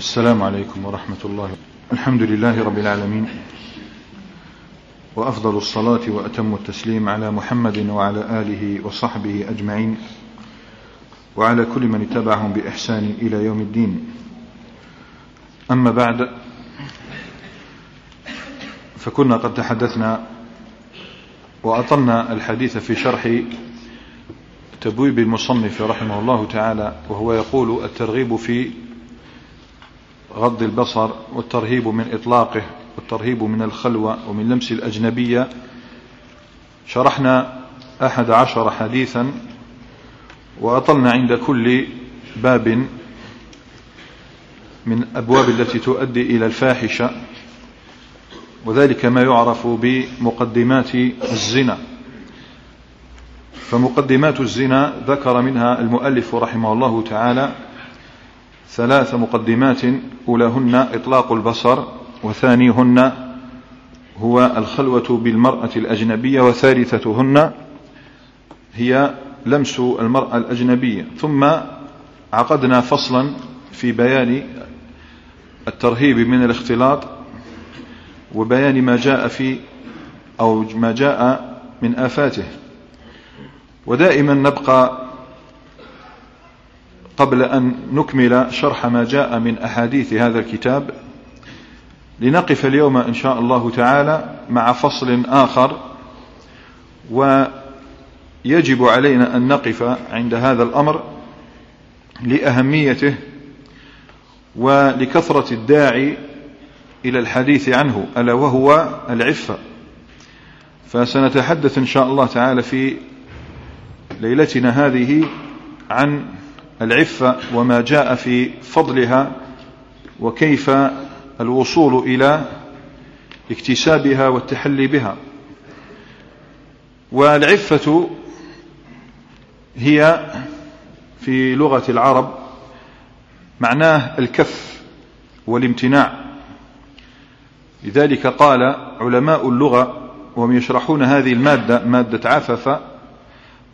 السلام عليكم ورحمة الله. الحمد لله رب العالمين. وأفضل الصلاة وأتم التسليم على محمد وعلى آله وصحبه أجمعين. وعلى كل من اتبعهم بإحسان إلى يوم الدين. أما بعد فكنا قد تحدثنا وأطلنا الحديث في شرح تبويب المصنف رحمه الله تعالى وهو يقول الترغيب في غض البصر والترهيب من إطلاقه والترهيب من الخلوة ومن لمس الأجنبية. شرحنا أحد عشر حديثا وأطلنا عند كل باب من أبواب التي تؤدي إلى الفاحشة وذلك ما يعرف بمقدمات الزنا. فمقدمات الزنا ذكر منها المؤلف رحمه الله تعالى ثلاث مقدمات أولاهن إطلاق البصر وثانيهن هو الخلوة بالمرأة الأجنبية وثالثتهن هي لمس المرأة الأجنبية. ثم عقدنا فصلا في بيان الترهيب من الاختلاط وبيان ما جاء في أو ما جاء من آفاته. ودائما نبقى قبل أن نكمل شرح ما جاء من أحاديث هذا الكتاب لنقف اليوم إن شاء الله تعالى مع فصل آخر ويجب علينا أن نقف عند هذا الأمر لأهميته ولكثرة الداعي إلى الحديث عنه ألا وهو العفة. فسنتحدث إن شاء الله تعالى في ليلتنا هذه عن العفة وما جاء في فضلها وكيف الوصول إلى اكتسابها والتحلي بها. والعفة هي في لغة العرب معناه الكف والامتناع. لذلك قال علماء اللغة وهم يشرحون هذه المادة مادة عفف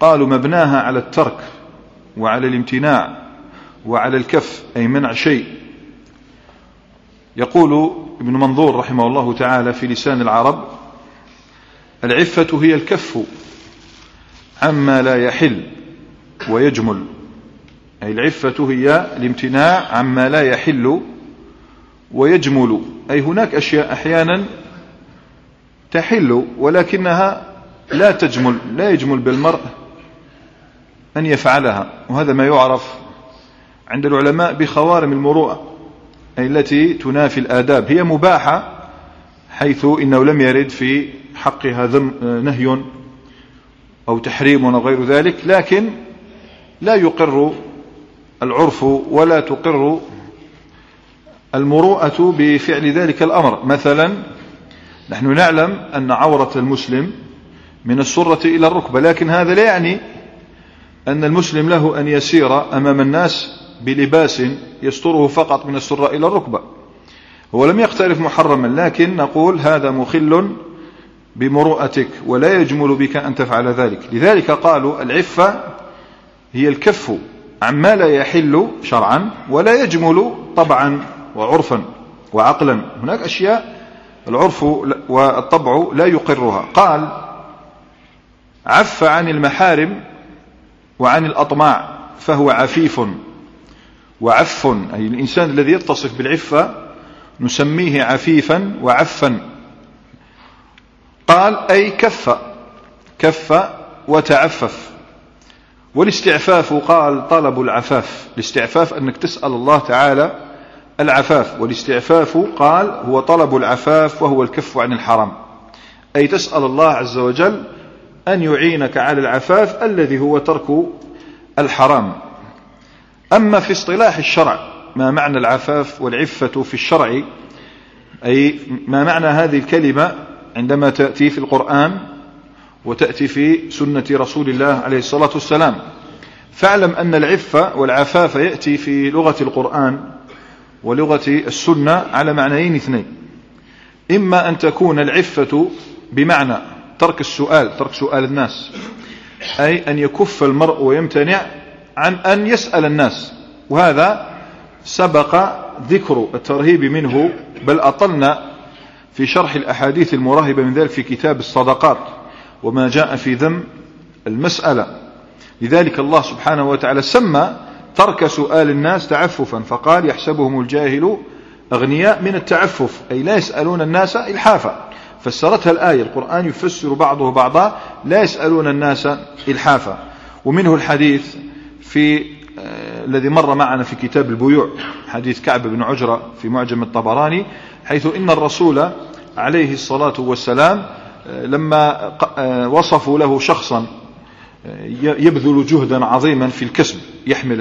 قالوا مبناها على الترك. وعلى الامتناع وعلى الكف أي منع شيء. يقول ابن منظور رحمه الله تعالى في لسان العرب العفة هي الكف عما لا يحل ويجمل. أي العفة هي الامتناع عما لا يحل ويجمل. أي هناك أشياء أحيانا تحل ولكنها لا تجمل لا يجمل بالمرء أن يفعلها وهذا ما يعرف عند العلماء بخوارم المروءة أي التي تنافي الآداب. هي مباحة حيث إنه لم يرد في حقها نهي أو تحريم أو غير ذلك لكن لا يقر العرف ولا تقر المروءة بفعل ذلك الأمر. مثلا نحن نعلم أن عورة المسلم من السرة إلى الركبة لكن هذا لا يعني أن المسلم له أن يسير أمام الناس بلباس يستره فقط من السرة إلى الركبة. هو لم يقترف محرما لكن نقول هذا مخل بمروءتك ولا يجمل بك أن تفعل ذلك. لذلك قالوا العفة هي الكف عما لا يحل شرعا ولا يجمل طبعا وعرفا وعقلا. هناك أشياء العرف والطبع لا يقرها. قال عف عن المحارم وعن الأطماع فهو عفيف وعف. أي الإنسان الذي يتصف بالعفة نسميه عفيفا وعفا. قال أي كف كف وتعفف. والاستعفاف قال طلب العفاف. الاستعفاف أنك تسأل الله تعالى العفاف. والاستعفاف قال هو طلب العفاف وهو الكف عن الحرام. أي تسأل الله عز وجل أن يعينك على العفاف الذي هو ترك الحرام. أما في اصطلاح الشرع ما معنى العفاف والعفة في الشرع؟ أي ما معنى هذه الكلمة عندما تأتي في القرآن وتأتي في سنة رسول الله عليه الصلاة والسلام؟ فاعلم أن العفة والعفاف يأتي في لغة القرآن ولغة السنة على معنيين اثنين. إما أن تكون العفة بمعنى ترك السؤال ترك سؤال الناس. أي أن يكف المرء ويمتنع عن أن يسأل الناس. وهذا سبق ذكر الترهيب منه بل أطلنا في شرح الأحاديث المراهبة من ذلك في كتاب الصدقات وما جاء في ذم المسألة. لذلك الله سبحانه وتعالى سمى ترك سؤال الناس تعففا فقال يحسبهم الجاهل أغنياء من التعفف أي لا يسألون الناس إلحافا. فسرتها الآية القرآن يفسر بعضه بعضا لا يسألون الناس إلحافا. ومنه الحديث في آه الذي مر معنا في كتاب البيوع حديث كعب بن عجرة في معجم الطبراني حيث إن الرسول عليه الصلاة والسلام آه لما آه وصفوا له شخصا يبذل جهدا عظيما في الكسب. يحمل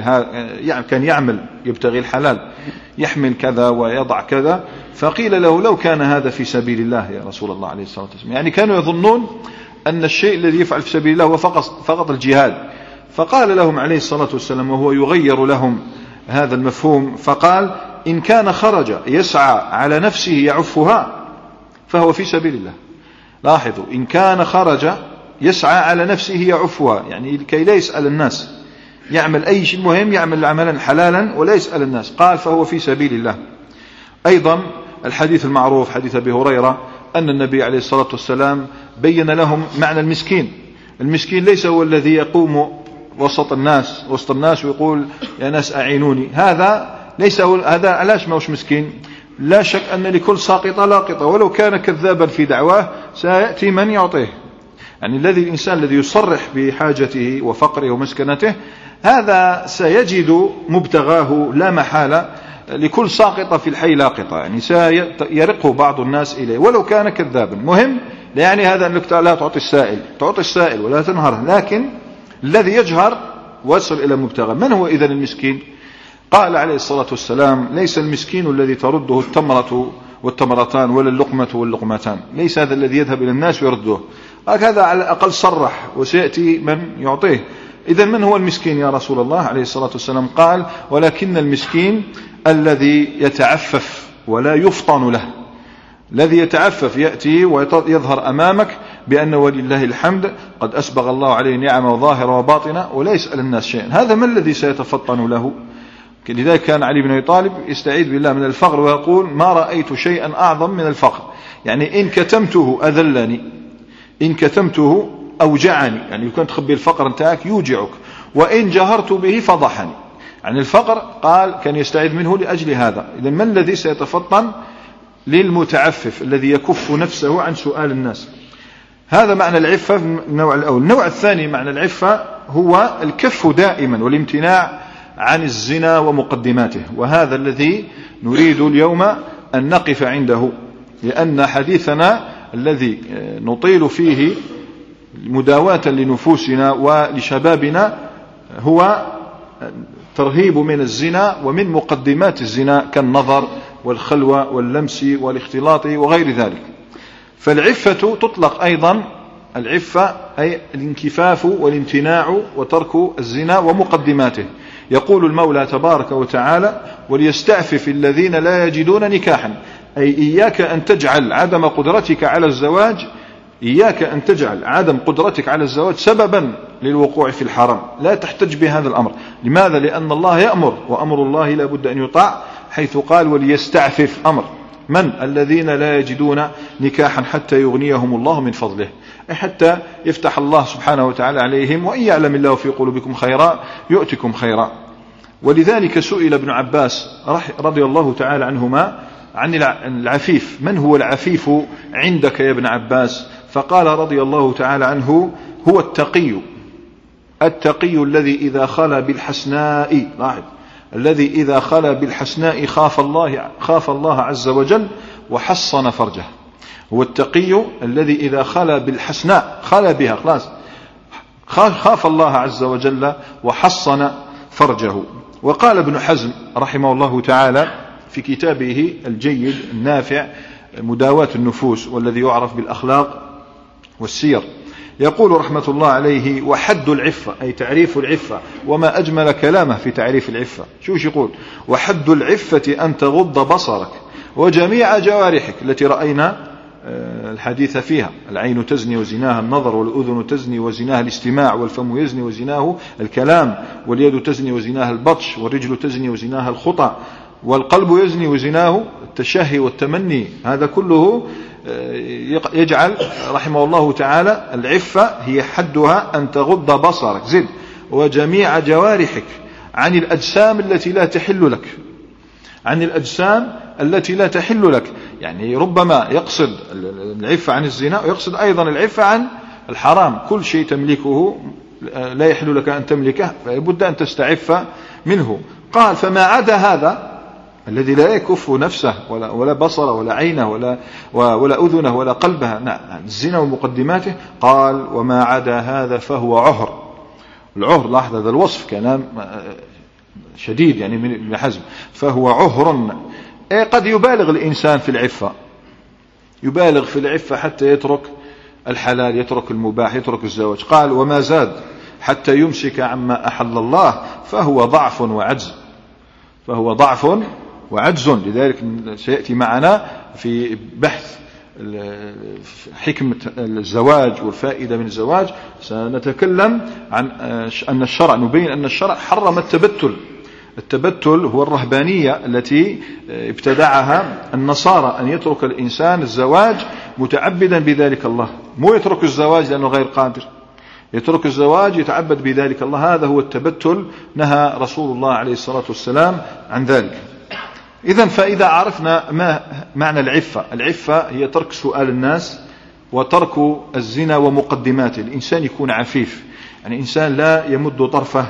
يعني كان يعمل يبتغي الحلال. يحمل كذا ويضع كذا. فقيل له لو كان هذا في سبيل الله يا رسول الله عليه الصلاة والسلام. يعني كانوا يظنون أن الشيء الذي يفعل في سبيل الله هو فقط, فقط الجهاد. فقال لهم عليه الصلاة والسلام وهو يغير لهم هذا المفهوم فقال إن كان خرج يسعى على نفسه يعفها فهو في سبيل الله. لاحظوا إن كان خرج يسعى على نفسه يعفها يعني كي لا يسأل الناس. يعمل أي شيء مهم يعمل عملا حلالا ولا يسأل الناس. قال فهو في سبيل الله. أيضا الحديث المعروف حديث أبي هريرة أن النبي عليه الصلاة والسلام بين لهم معنى المسكين. المسكين ليس هو الذي يقوم وسط الناس وسط الناس ويقول يا ناس أعينوني. هذا ليس هو هذا علاش ما هوش مسكين. لا شك أن لكل ساقطة لاقطة. ولو كان كذابا في دعواه سيأتي من يعطيه. يعني الذي الإنسان الذي يصرح بحاجته وفقره ومسكنته هذا سيجد مبتغاه لا محالة لكل ساقطة في الحي لاقطة يعني سيرقه بعض الناس إليه ولو كان كذابا. مهم لا يعني هذا أنك لا تعطي السائل تعطي السائل ولا تنهره لكن الذي يجهر ويصل إلى مبتغى. من هو إذن المسكين؟ قال عليه الصلاة والسلام ليس المسكين الذي ترده التمرة والتمرتان ولا اللقمة واللقمتان ليس هذا الذي يذهب إلى الناس ويرده. هكذا على الأقل صرح وسيأتي من يعطيه. إذا من هو المسكين يا رسول الله عليه الصلاة والسلام؟ قال ولكن المسكين الذي يتعفف ولا يفطن له. الذي يتعفف يأتي ويظهر أمامك بأن ولله الحمد قد أسبغ الله عليه نعمة ظاهرة وباطنة ولا يسأل الناس شيئا. هذا ما الذي سيتفطن له؟ لذلك كان علي بن أبي طالب يستعيذ بالله من الفقر ويقول ما رأيت شيئا أعظم من الفقر. يعني إن كتمته أذلني. إن كتمته أوجعني. يعني كنت تخبي الفقر نتاعك يوجعك. وإن جهرت به فضحني. يعني الفقر قال كان يستعيذ منه لأجل هذا. إذا ما الذي سيتفطن للمتعفف الذي يكف نفسه عن سؤال الناس؟ هذا معنى العفة النوع الأول. النوع الثاني معنى العفة هو الكف دائما والامتناع عن الزنا ومقدماته. وهذا الذي نريد اليوم أن نقف عنده. لأن حديثنا الذي نطيل فيه مداواة لنفوسنا ولشبابنا هو ترهيب من الزنا ومن مقدمات الزنا كالنظر والخلوة واللمس والاختلاط وغير ذلك. فالعفة تطلق أيضا العفة أي الانكفاف والامتناع وترك الزنا ومقدماته. يقول المولى تبارك وتعالى وليستعفف الذين لا يجدون نكاحا أي إياك أن تجعل عدم قدرتك على الزواج إياك أن تجعل عدم قدرتك على الزواج سببا للوقوع في الحرام لا تحتج بهذا الأمر. لماذا؟ لأن الله يأمر وأمر الله لا بد أن يطاع حيث قال وليستعفف أمر. من؟ الذين لا يجدون نكاحا حتى يغنيهم الله من فضله. أي حتى يفتح الله سبحانه وتعالى عليهم وإن يعلم الله في قلوبكم خيرا يؤتكم خيرا. ولذلك سئل ابن عباس رضي الله تعالى عنهما عن العفيف. من هو العفيف عندك يا ابن عباس؟ فقال رضي الله تعالى عنه هو التقي. التقي الذي إذا خلا بالحسناء لاحظ. الذي إذا خلا بالحسناء خاف الله خاف الله عز وجل وحصن فرجه. هو التقي الذي إذا خلا بالحسناء خلا بها خلاص. خاف الله عز وجل وحصن فرجه. وقال ابن حزم رحمه الله تعالى في كتابه الجيد النافع مداواة النفوس والذي يعرف بالأخلاق والسير. يقول رحمة الله عليه وحد العفة أي تعريف العفة وما أجمل كلامه في تعريف العفة. شو يقول؟ وحد العفة أن تغض بصرك وجميع جوارحك التي رأينا آه، الحديث فيها. العين تزني وزناها النظر والأذن تزني وزناها الاستماع والفم يزني وزناه الكلام واليد تزني وزناها البطش والرجل تزني وزناها الخطى والقلب يزني وزناه التشهي والتمني هذا كله آه، يجعل رحمه الله تعالى العفة هي حدها أن تغض بصرك. زد وجميع جوارحك عن الأجسام التي لا تحل لك. عن الأجسام التي لا تحل لك. يعني ربما يقصد العفة عن الزنا ويقصد أيضا العفة عن الحرام. كل شيء تملكه لا يحل لك أن تملكه فلابد أن تستعف منه. قال فما عدا هذا الذي لا يكف نفسه ولا, ولا بصره ولا عينه ولا, ولا أذنه ولا قلبها نعم الزنا ومقدماته. قال وما عدا هذا فهو عهر. العهر لاحظ هذا الوصف كلام شديد يعني من ابن حزم. فهو عهر. إيه قد يبالغ الإنسان في العفة. يبالغ في العفة حتى يترك الحلال يترك المباح يترك الزواج. قال وما زاد حتى يمسك عما أحل الله فهو ضعف وعجز. فهو ضعف وعجز لذلك سيأتي معنا في بحث حكمة الزواج والفائدة من الزواج. سنتكلم عن أن الشرع نبين أن الشرع حرم التبتل. التبتل هو الرهبانية التي ابتدعها النصارى أن يترك الإنسان الزواج متعبدا بذلك الله. مو يترك الزواج لأنه غير قادر. يترك الزواج يتعبد بذلك الله. هذا هو التبتل. نهى رسول الله عليه الصلاة والسلام عن ذلك. إذا فإذا عرفنا ما معنى العفة. العفة هي ترك سؤال الناس وترك الزنا ومقدماته الإنسان يكون عفيف. يعني إنسان لا يمد طرفه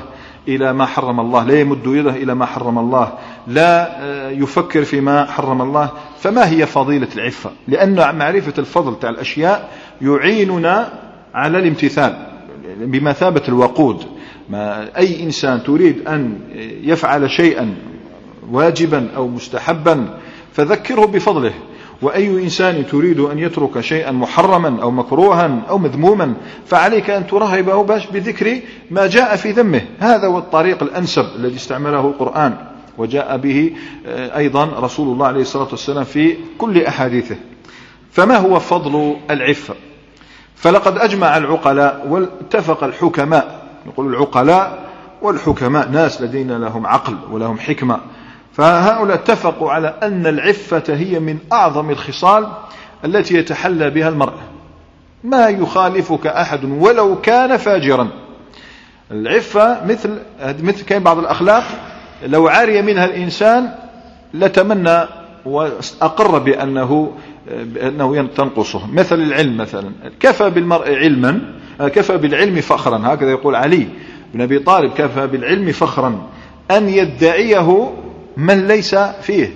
إلى ما حرم الله لا يمد يده إلى ما حرم الله لا آه، يفكر فيما حرم الله. فما هي فضيلة العفة؟ لأن معرفة الفضل تاع الأشياء يعيننا على الامتثال بمثابة الوقود. ما أي إنسان تريد أن يفعل شيئا واجبا أو مستحبا فذكره بفضله. وأي إنسان تريد أن يترك شيئا محرما أو مكروها أو مذموما فعليك أن ترهبه بذكر ما جاء في ذمه. هذا هو الطريق الأنسب الذي استعمله القرآن. وجاء به آه، أيضا رسول الله عليه الصلاة والسلام في كل أحاديثه. فما هو فضل العفة؟ فلقد أجمع العقلاء واتفق الحكماء. نقول العقلاء والحكماء ناس لدينا لهم عقل ولهم حكمة. فهؤلاء اتفقوا على أن العفة هي من أعظم الخصال التي يتحلى بها المرء ما يخالفك أحد ولو كان فاجرا. العفة مثل مثل كان بعض الأخلاق لو عاري منها الإنسان لتمنى وأقر بأنه بأنه تنقصه مثل العلم مثلا. كفى بالمرء علما كفى بالعلم فخرا. هكذا يقول علي بن أبي طالب كفى بالعلم فخرا. أن يدعيه من ليس فيه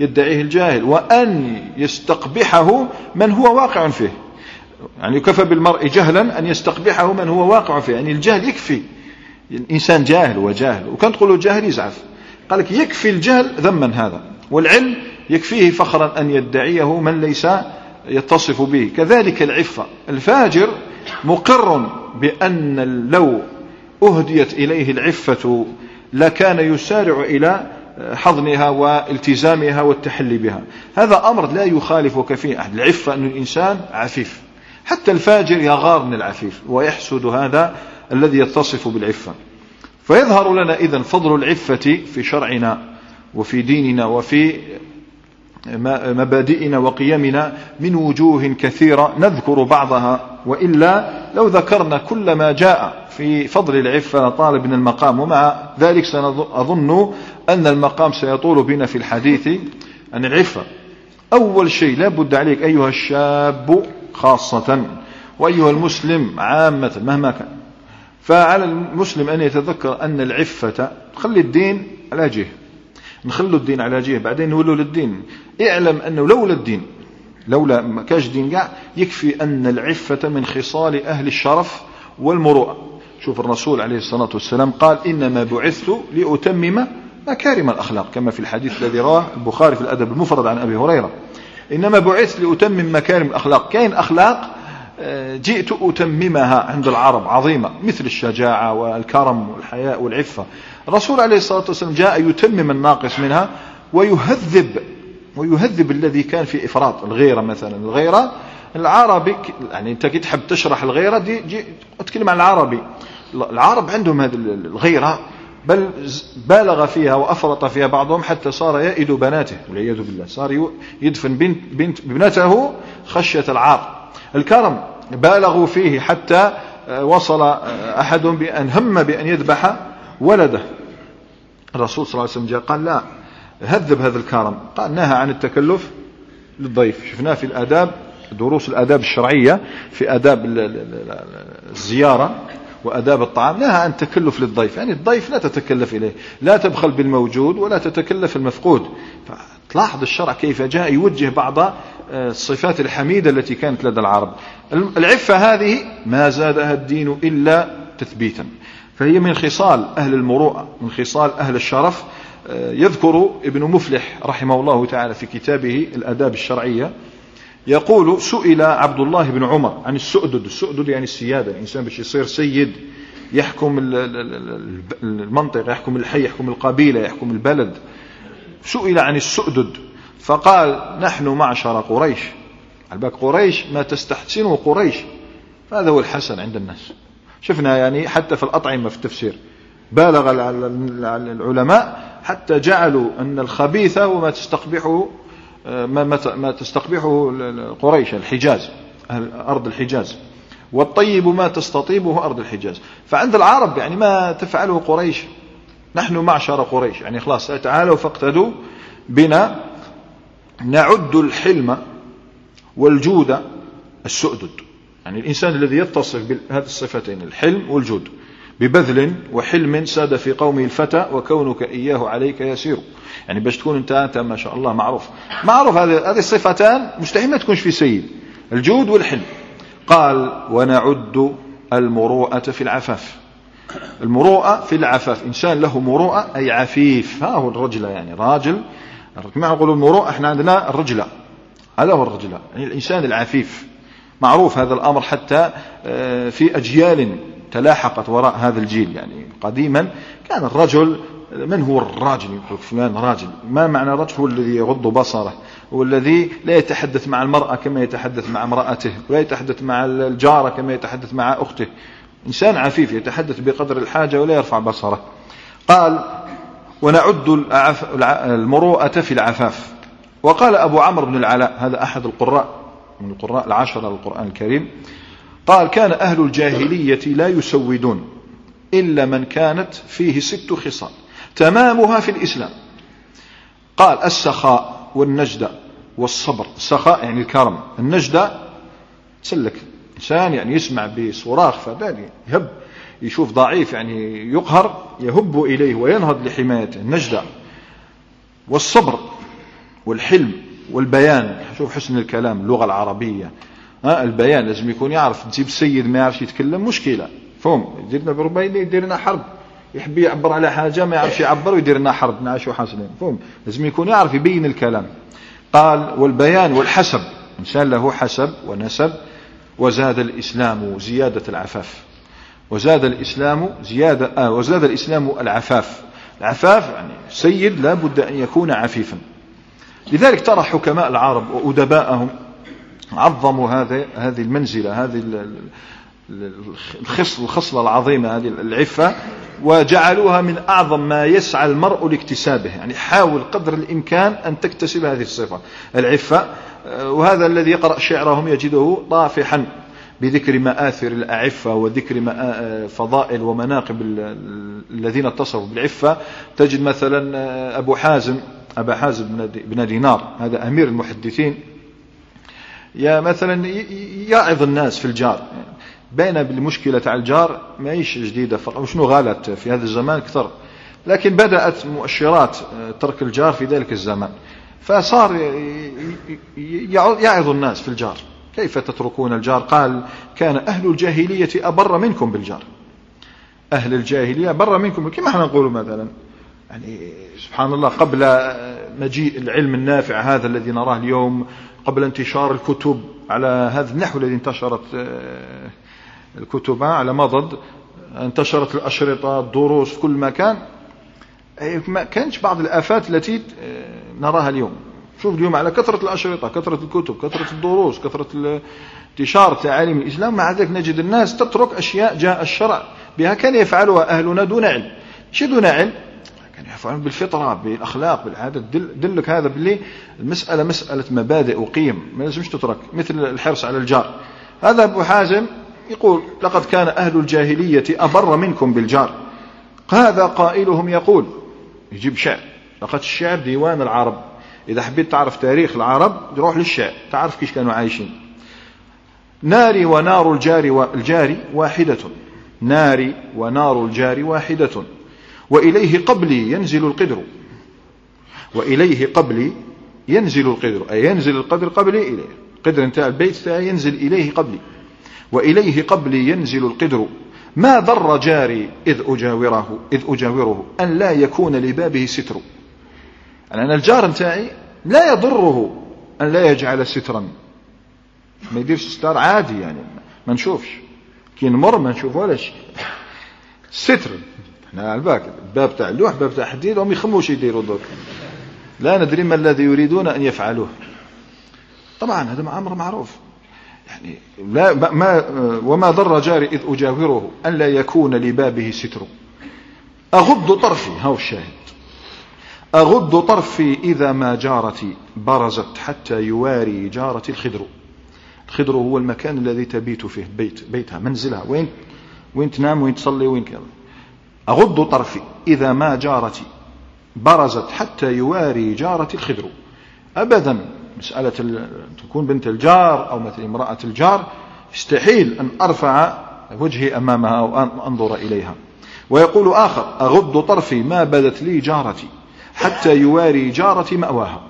يدعيه الجاهل. وأن يستقبحه من هو واقع فيه. يعني كفى بالمرء جهلا أن يستقبحه من هو واقع فيه. يعني الجهل يكفي. الإنسان جاهل وجاهل. وكان تقول جاهل يزعف. قال لك يكفي الجهل ذما هذا. والعلم يكفيه فخرا أن يدعيه من ليس يتصف به. كذلك العفة. الفاجر مقر بأن لو أهديت إليه العفة لكان يسارع إلى حضنها والتزامها والتحلي بها. هذا أمر لا يخالفك فيه أحد. العفة أن الإنسان عفيف. حتى الفاجر يغار من العفيف ويحسد هذا الذي يتصف بالعفة. فيظهر لنا إذن فضل العفة في شرعنا وفي ديننا وفي مبادئنا وقيمنا من وجوه كثيرة نذكر بعضها. وإلا لو ذكرنا كل ما جاء في فضل العفة طالب من المقام ومع ذلك سنظن أن المقام سيطول بنا في الحديث عن العفة. أول شيء لا بد عليك أيها الشاب خاصة وأيها المسلم عامة مهما كان. فعلى المسلم أن يتذكر أن العفة خلي الدين على جهة نخلوا الدين على جهة بعدين نولوا للدين. اعلم أنه لولا الدين لولا ما كاش دين قاع يكفي أن العفة من خصال أهل الشرف والمروءة. شوف الرسول عليه الصلاة والسلام قال إنما بعثت لأتمم مكارم الأخلاق كما في الحديث الذي رواه البخاري في الأدب المفرد عن أبي هريرة. إنما بعثت لأتمم مكارم الأخلاق. كاين أخلاق آه، جئت أتممها عند العرب عظيمة مثل الشجاعة والكرم والحياء والعفة. الرسول عليه الصلاة والسلام جاء يتمم الناقص منها ويهذب ويهذب الذي كان في إفراط. الغيرة مثلا الغيرة العربي يعني أنت كي تحب تشرح الغيرة دي جي تكلم عن العربي. العرب عندهم هذه الغيرة. بل بالغ فيها وأفرط فيها بعضهم حتى صار يئد بناته والعياذ بالله صار يدفن بنت, بنت ابنته خشية العار. الكرم بالغوا فيه حتى آه، وصل آه، أحدهم بأن هم بأن يذبح ولده. الرسول صلى الله عليه وسلم قال لا هذب هذا الكرم. قال نهى عن التكلف للضيف. شفناه في الآداب دروس الآداب الشرعية في آداب الزيارة. وأداب الطعام نهى عن التكلف للضيف يعني الضيف لا تتكلف إليه لا تبخل بالموجود ولا تتكلف المفقود. تلاحظ الشرع كيف جاء يوجه بعض آه، الصفات الحميدة التي كانت لدى العرب. العفة هذه ما زادها الدين إلا تثبيتا. فهي من خصال أهل المروءة من خصال أهل الشرف. آه، يذكر ابن مفلح رحمه الله تعالى في كتابه الأداب الشرعية يقول سئل عبد الله بن عمر عن السؤدد. السؤدد يعني السيادة. الإنسان باش يصير سيد يحكم المنطقة يحكم الحي يحكم القبيلة يحكم البلد. سئل عن السؤدد فقال نحن معشر قريش. الباك قريش ما تستحسنه قريش. هذا هو الحسن عند الناس. شفنا يعني حتى في الأطعمة في التفسير. بالغ العلماء حتى جعلوا أن الخبيث هو ما تستقبحه ما, ما تستقبحه قريش الحجاز أرض الحجاز. والطيب ما تستطيبه أرض الحجاز. فعند العرب يعني ما تفعله قريش. نحن معشر قريش. يعني خلاص تعالوا فاقتدوا بنا. نعد الحلم والجود السؤدد. يعني الإنسان الذي يتصف بهذه الصفتين الحلم والجود. ببذل وحلم ساد في قومه الفتى وكونك إياه عليك يسير. يعني باش تكون أنت أنت ما شاء الله معروف. معروف هذه هذه الصفتان مستحيل ما تكونش في سيد. الجود والحلم. قال ونعد المروءة في العفاف. المروءة في العفاف. إنسان له مروءة أي عفيف. ها هو الرجلة يعني راجل. كما نقول المروءة إحنا عندنا الرجلة. هذا هو الرجلة. يعني الإنسان العفيف. معروف هذا الأمر حتى آه، في أجيال تلاحقت وراء هذا الجيل يعني قديما كان الرجل من هو الراجل يقول فلان راجل. ما معنى الرجل؟ هو الذي يغض بصره هو الذي لا يتحدث مع المرأة كما يتحدث مع امرأته ولا يتحدث مع الجارة كما يتحدث مع أخته. إنسان عفيف يتحدث بقدر الحاجة ولا يرفع بصره. قال ونعد المروءة في العفاف وقال أبو عمرو بن العلاء هذا أحد القراء من القراء العشرة للقرآن الكريم قال كان أهل الجاهلية لا يسودون إلا من كانت فيه ست خصال. تمامها في الإسلام. قال السخاء والنجدة والصبر. السخاء يعني الكرم. النجدة تسلك. إنسان يعني يسمع بصراخ فداني يهب يشوف ضعيف يعني يقهر يهب إليه وينهض لحمايته. النجدة والصبر والحلم والبيان. شوف حسن الكلام اللغة العربية. ها البيان لازم يكون يعرف تجيب سيد ما يعرفش يتكلم مشكلة. فهم يديرنا بربايلي يدير لنا حرب. يحب يعبر على حاجة ما يعرفش يعبر ويدير لنا حرب. نعيشوا حاصلين فهم لازم يكون يعرف يبين الكلام. قال والبيان والحسب. إنسان له حسب ونسب. وزاد الإسلام زيادة العفاف. وزاد الإسلام زيادة آه وزاد الإسلام العفاف. العفاف يعني سيد لا بد أن يكون عفيفا. لذلك ترى حكماء العرب وأدباءهم عظموا هذه هذه المنزلة هذه الخصلة العظيمة هذه العفة وجعلوها من أعظم ما يسعى المرء لاكتسابه. يعني حاول قدر الإمكان أن تكتسب هذه الصفة العفة. وهذا الذي يقرأ شعرهم يجده طافحا بذكر مآثر الأعفة وذكر فضائل ومناقب الذين اتصفوا بالعفة. تجد مثلا أبو حازم أبا حازم بن دينار هذا أمير المحدثين يا مثلا يعظ الناس في الجار. بين بالمشكلة تاع الجار ماهيش جديدة فقط. وشنو غالت في هذا الزمان أكثر لكن بدأت مؤشرات آه، ترك الجار في ذلك الزمان. فصار يعظ الناس في الجار. كيف تتركون الجار؟ قال كان أهل الجاهلية أبر منكم بالجار. أهل الجاهلية أبر منكم. كما إحنا نقول مثلا؟ يعني سبحان الله قبل مجيء العلم النافع هذا الذي نراه اليوم قبل انتشار الكتب على هذا النحو الذي انتشرت آه، الكتب على مضض انتشرت الأشرطة الدروس في كل مكان ما كانش بعض الآفات التي آه، نراها اليوم. شوف اليوم على كثرة الأشرطة كثرة الكتب كثرة الدروس كثرة انتشار تعاليم الإسلام مع ذلك نجد الناس تترك أشياء جاء الشرع بها. كان يفعلها أهلنا دون علم. شي دون علم. يفعلون بالفطرة بالأخلاق بالعادة دلك هذا باللي المسألة مسألة مبادئ وقيم ما لازمش تترك مثل الحرص على الجار. هذا أبو حازم يقول لقد كان أهل الجاهلية أبر منكم بالجار. هذا قائلهم يقول يجيب شعر. لقد الشعر ديوان العرب. إذا حبيت تعرف تاريخ العرب روح للشعر تعرف كيف كانوا عايشين. ناري ونار الجار الجار واحدة. ناري ونار الجار واحدة. وإليه قبلي ينزل القدر. وإليه قبلي ينزل القدر. أي ينزل القدر قبلي إليه. قدر انتهى البيت ينزل إليه قبلي. وإليه قبلي ينزل القدر. ما ضر جاري إذ أجاوره إذ أجاوره أن لا يكون لبابه ستر. يعني أنا الجار نتاعي لا يضره أن لا يجعل سترا. ما يديرش ستار عادي يعني ما نشوفش. كي نمر ما نشوف ولا شيء. ستر. إحنا على بالك باب تاع اللوح باب تاع حديد هم يخموش يديروا دوك. لا ندري ما الذي يريدون أن يفعلوه. طبعا هذا أمر معروف. يعني لا ما وما ضر جاري إذ أجاوره أن لا يكون لبابه ستر. أغض طرفي هاو الشاهد. أغض طرفي إذا ما جارتي برزت حتى يواري جارتي الخدر الخدر هو المكان الذي تبيت فيه بيت بيتها منزلها. وين؟ وين تنام وين تصلي وين كذا. أغض طرفي إذا ما جارتي برزت حتى يواري جارتي الخدر. أبدا مسألة تكون بنت الجار أو مثل امرأة الجار يستحيل أن أرفع وجهي أمامها أو أن أنظر إليها. ويقول آخر أغض طرفي ما بدت لي جارتي حتى يواري جارتي مأواها.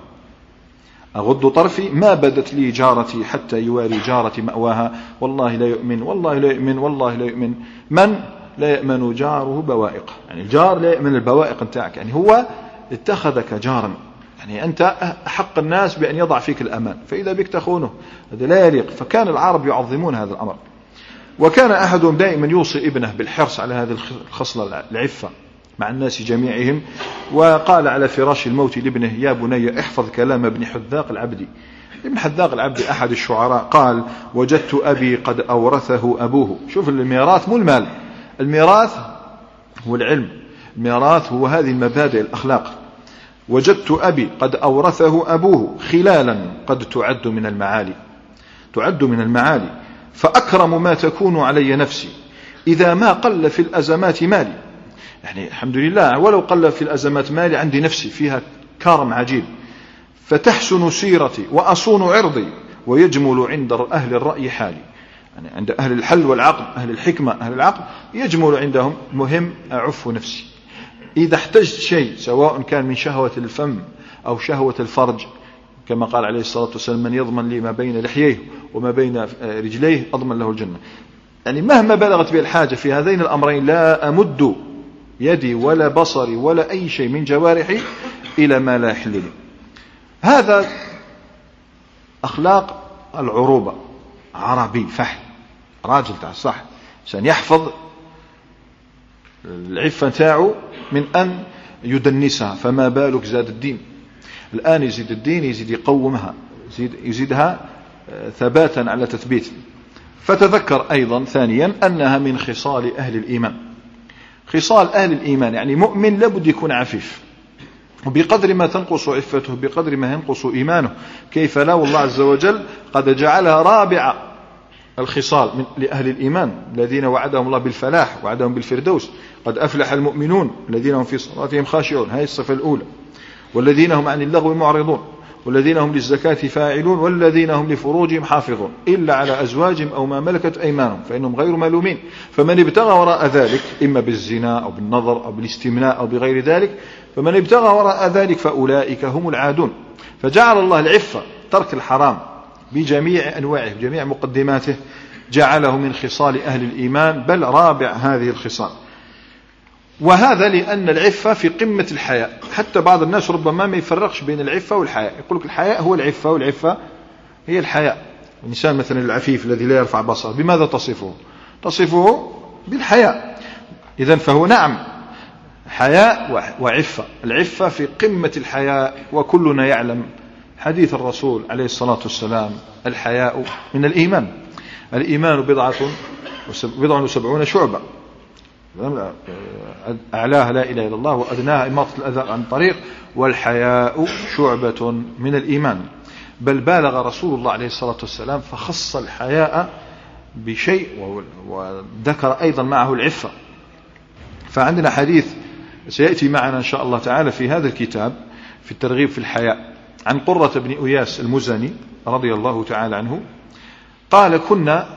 أغض طرفي ما بدت لي جارتي حتى يواري جارتي مأواها. والله لا يؤمن والله لا يؤمن والله لا يؤمن. من؟ لا يأمن جاره بوائقه. يعني الجار لا يأمن البوائق نتاعك. يعني هو اتخذك جارا. يعني أنت أحق الناس بأن يضع فيك الأمان. فإذا بك تخونه هذا لا يليق. فكان العرب يعظمون هذا الأمر. وكان أحدهم دائما يوصي ابنه بالحرص على هذه الخصلة العفة مع الناس جميعهم. وقال على فراش الموت لابنه يا بني احفظ كلام ابن حذاق العبدي ابن حذاق العبدي أحد الشعراء قال وجدت أبي قد أورثه أبوه. شوف الميراث مو المال. الميراث هو العلم. الميراث هو هذه المبادئ الأخلاق. وجدت أبي قد أورثه أبوه خلالا قد تعد من المعالي. تعد من المعالي. فأكرم ما تكون علي نفسي. إذا ما قل في الأزمات مالي. يعني الحمد لله ولو قل في الأزمات مالي عندي نفسي فيها كرم عجيب. فتحسن سيرتي وأصون عرضي ويجمل عند أهل الرأي حالي. يعني عند أهل الحل والعقل أهل الحكمة أهل العقل يجمل عندهم مهم أعف نفسي. إذا احتجت شيء سواء كان من شهوة الفم أو شهوة الفرج كما قال عليه الصلاة والسلام من يضمن لي ما بين لحييه وما بين رجليه أضمن له الجنة. يعني مهما بلغت بي الحاجة في هذين الأمرين لا أمد يدي ولا بصري ولا أي شيء من جوارحي إلى ما لا يحل لي. هذا أخلاق العروبة. عربي فحل. راجل تاع صح. عشان يحفظ العفة تاعه من أن يدنسها. فما بالك زاد الدين. الآن يزيد الدين يزيد يقومها يزيد يزيدها آه، ثباتا على تثبيت. فتذكر أيضا ثانيا أنها من خصال أهل الإيمان. خصال أهل الإيمان يعني مؤمن لابد يكون عفيف. وبقدر ما تنقص عفته بقدر ما ينقص إيمانه. كيف لا؟ والله عز وجل قد جعلها رابعة الخصال من لأهل الإيمان الذين وعدهم الله بالفلاح وعدهم بالفردوس. قد أفلح المؤمنون الذين هم في صلاتهم خاشعون. هذه الصفة الأولى. والذين هم عن اللغو معرضون. والذين هم للزكاة فاعلون والذين هم لفروجهم حافظون إلا على أزواجهم أو ما ملكت أيمانهم فإنهم غير ملومين فمن ابتغى وراء ذلك إما بالزنا أو بالنظر أو بالاستمناء أو بغير ذلك فمن ابتغى وراء ذلك فأولئك هم العادون فجعل الله العفة ترك الحرام بجميع أنواعه بجميع مقدماته جعله من خصال أهل الإيمان بل رابع هذه الخصال. وهذا لأن العفة في قمة الحياء. حتى بعض الناس ربما ما يفرقش بين العفة والحياء. يقول لك الحياء هو العفة والعفة هي الحياء. الإنسان مثلا العفيف الذي لا يرفع بصره بماذا تصفه؟ تصفه بالحياء. إذا فهو نعم حياء وعفة. العفة في قمة الحياء وكلنا يعلم حديث الرسول عليه الصلاة والسلام الحياء من الإيمان. الإيمان بضعة بضع وسبعون شعبة. أعلاها لا إله إلا الله وأدناها إماطة الأذى عن الطريق والحياء شعبة من الإيمان. بل بالغ رسول الله عليه الصلاة والسلام فخص الحياء بشيء وذكر أيضا معه العفة. فعندنا حديث سيأتي معنا إن شاء الله تعالى في هذا الكتاب في الترغيب في الحياء. عن قرة بن أياس المزني رضي الله تعالى عنه قال كنا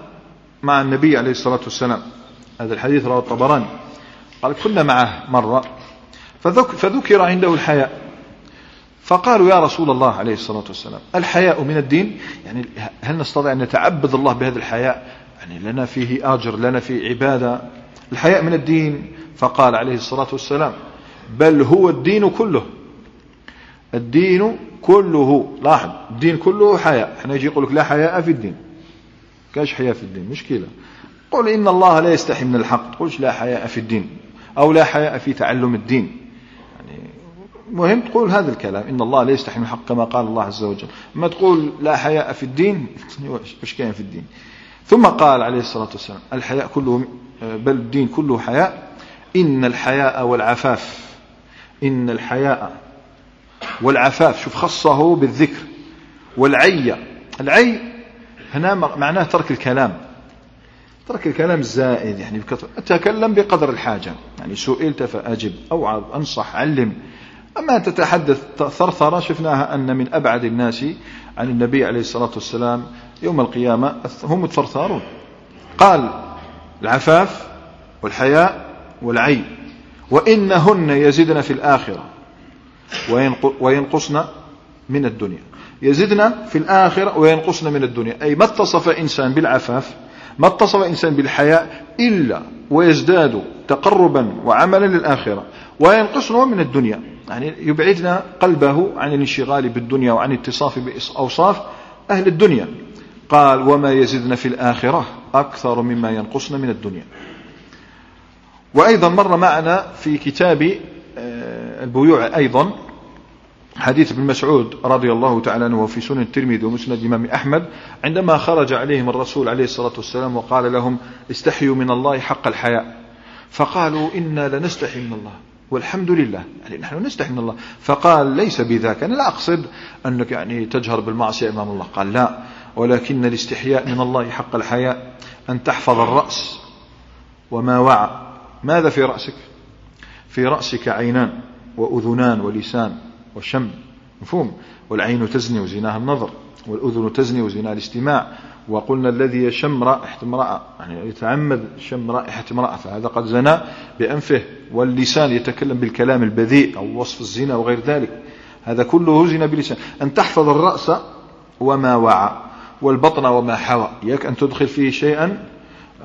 مع النبي عليه الصلاة والسلام هذا الحديث رواه الطبراني. قال كنا معه مرة فذكر عنده الحياء. فقالوا يا رسول الله عليه الصلاة والسلام الحياء من الدين؟ يعني هل نستطيع أن نتعبد الله بهذا الحياء؟ يعني لنا فيه آجر لنا فيه عبادة. الحياء من الدين؟ فقال عليه الصلاة والسلام بل هو الدين كله. الدين كله. لاحظ الدين كله حياء. إحنا يجي يقول لك لا حياء في الدين. كاش حياء في الدين؟ مشكلة. قل إن الله لا يستحي من الحق تقولش لا حياء في الدين أو لا حياء في تعلم الدين. يعني مهم تقول هذا الكلام. إن الله لا يستحي من الحق كما قال الله عز وجل. ما تقول لا حياء في الدين وش كان في الدين؟ ثم قال عليه الصلاة والسلام الحياء كله بل الدين كله حياء. إن الحياء والعفاف. إن الحياء والعفاف. شوف خصه بالذكر. والعي العي هنا معناه ترك الكلام. ترك الكلام الزائد يعني بكثر أتكلم بقدر الحاجة. يعني سئلت فأجب أوعظ أنصح علم. أما تتحدث ثرثرة شفناها أن من أبعد الناس عن النبي عليه الصلاة والسلام يوم القيامة هم الثرثارون. قال العفاف والحياء والعي. وإنهن يزدن في الآخرة. وينقصن من الدنيا. يزدن في الآخرة وينقصن من الدنيا. أي ما اتصف إنسان بالعفاف ما اتصف إنسان بالحياء إلا ويزداد تقربا وعملا للآخرة وينقصن من الدنيا. يعني يبعدنا قلبه عن الانشغال بالدنيا وعن اتصاف بأوصاف أهل الدنيا. قال وما يزدن في الآخرة أكثر مما ينقصن من الدنيا. وأيضا مر معنا في كتاب آه، البيوع أيضا حديث ابن مسعود رضي الله تعالى عنه وفي سنن الترمذي ومسند الإمام أحمد عندما خرج عليهم الرسول عليه الصلاة والسلام وقال لهم استحيوا من الله حق الحياء فقالوا إنا لنستحي من الله والحمد لله. يعني نحن نستحي من الله. فقال ليس بذاك أنا لا أقصد أنك يعني تجهر بالمعصية أمام الله. قال لا. ولكن الاستحياء من الله حق الحياء أن تحفظ الرأس وما وعى. ماذا في رأسك؟ في رأسك عينان وأذنان ولسان. وشم مفهوم؟ والعين تزني وزناها النظر والأذن تزني وزناها الاستماع. وقلنا الذي يشم رائحة امرأة يعني يتعمد شم رائحة امرأة فهذا قد زنى بأنفه واللسان يتكلم بالكلام البذيء أو وصف الزنا وغير ذلك. هذا كله زنا بلسان. أن تحفظ الرأس وما وعى والبطن وما حوى. إياك أن تدخل فيه شيئا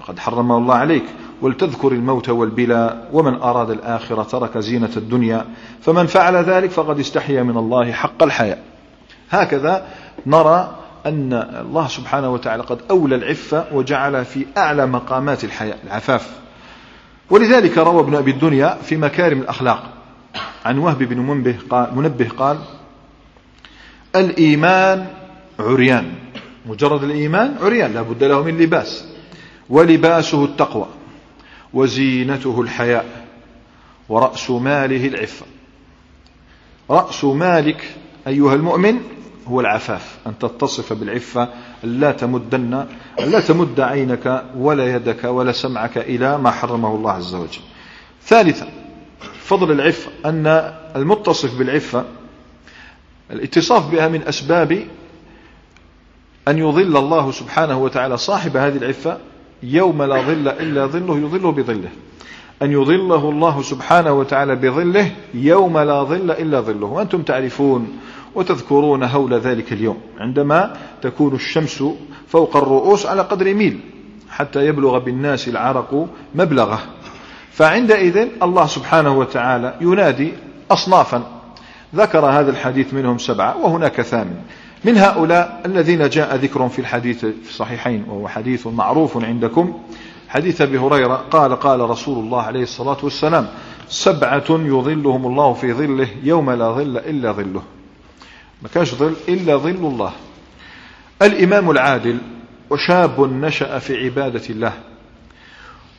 قد حرمه الله عليك. ولتذكر الموت والبلا ومن أراد الآخرة ترك زينة الدنيا فمن فعل ذلك فقد استحيا من الله حق الحياء هكذا نرى أن الله سبحانه وتعالى قد أولى العفة وجعل في أعلى مقامات الحياء العفاف. ولذلك روى ابن أبي الدنيا في مكارم الأخلاق. عن وهب بن منبه قال منبه قال الإيمان عريان. مجرد الإيمان عريان لا بد له من لباس. ولباسه التقوى. وزينته الحياء ورأس ماله العفة. رأس مالك أيها المؤمن هو العفاف. أن تتصف بالعفة لا تمدن لا تمد عينك ولا يدك ولا سمعك إلى ما حرمه الله عز وجل. ثالثا فضل العفة. أن المتصف بالعفة الاتصاف بها من أسباب أن يظل الله سبحانه وتعالى صاحب هذه العفة يوم لا ظل إلا ظله يظله بظله. أن يظله الله سبحانه وتعالى بظله يوم لا ظل إلا ظله. وأنتم تعرفون وتذكرون هول ذلك اليوم. عندما تكون الشمس فوق الرؤوس على قدر ميل حتى يبلغ بالناس العرق مبلغه. فعندئذ الله سبحانه وتعالى ينادي أصنافا. ذكر هذا الحديث منهم سبعة وهناك ثامن. من هؤلاء الذين جاء ذكرهم في الحديث في الصحيحين وهو حديث معروف عندكم. حديث أبي هريرة قال قال رسول الله عليه الصلاة والسلام سبعة يظلهم الله في ظله يوم لا ظل إلا ظله. ما كانش ظل إلا ظل الله. الإمام العادل وشاب نشأ في عبادة الله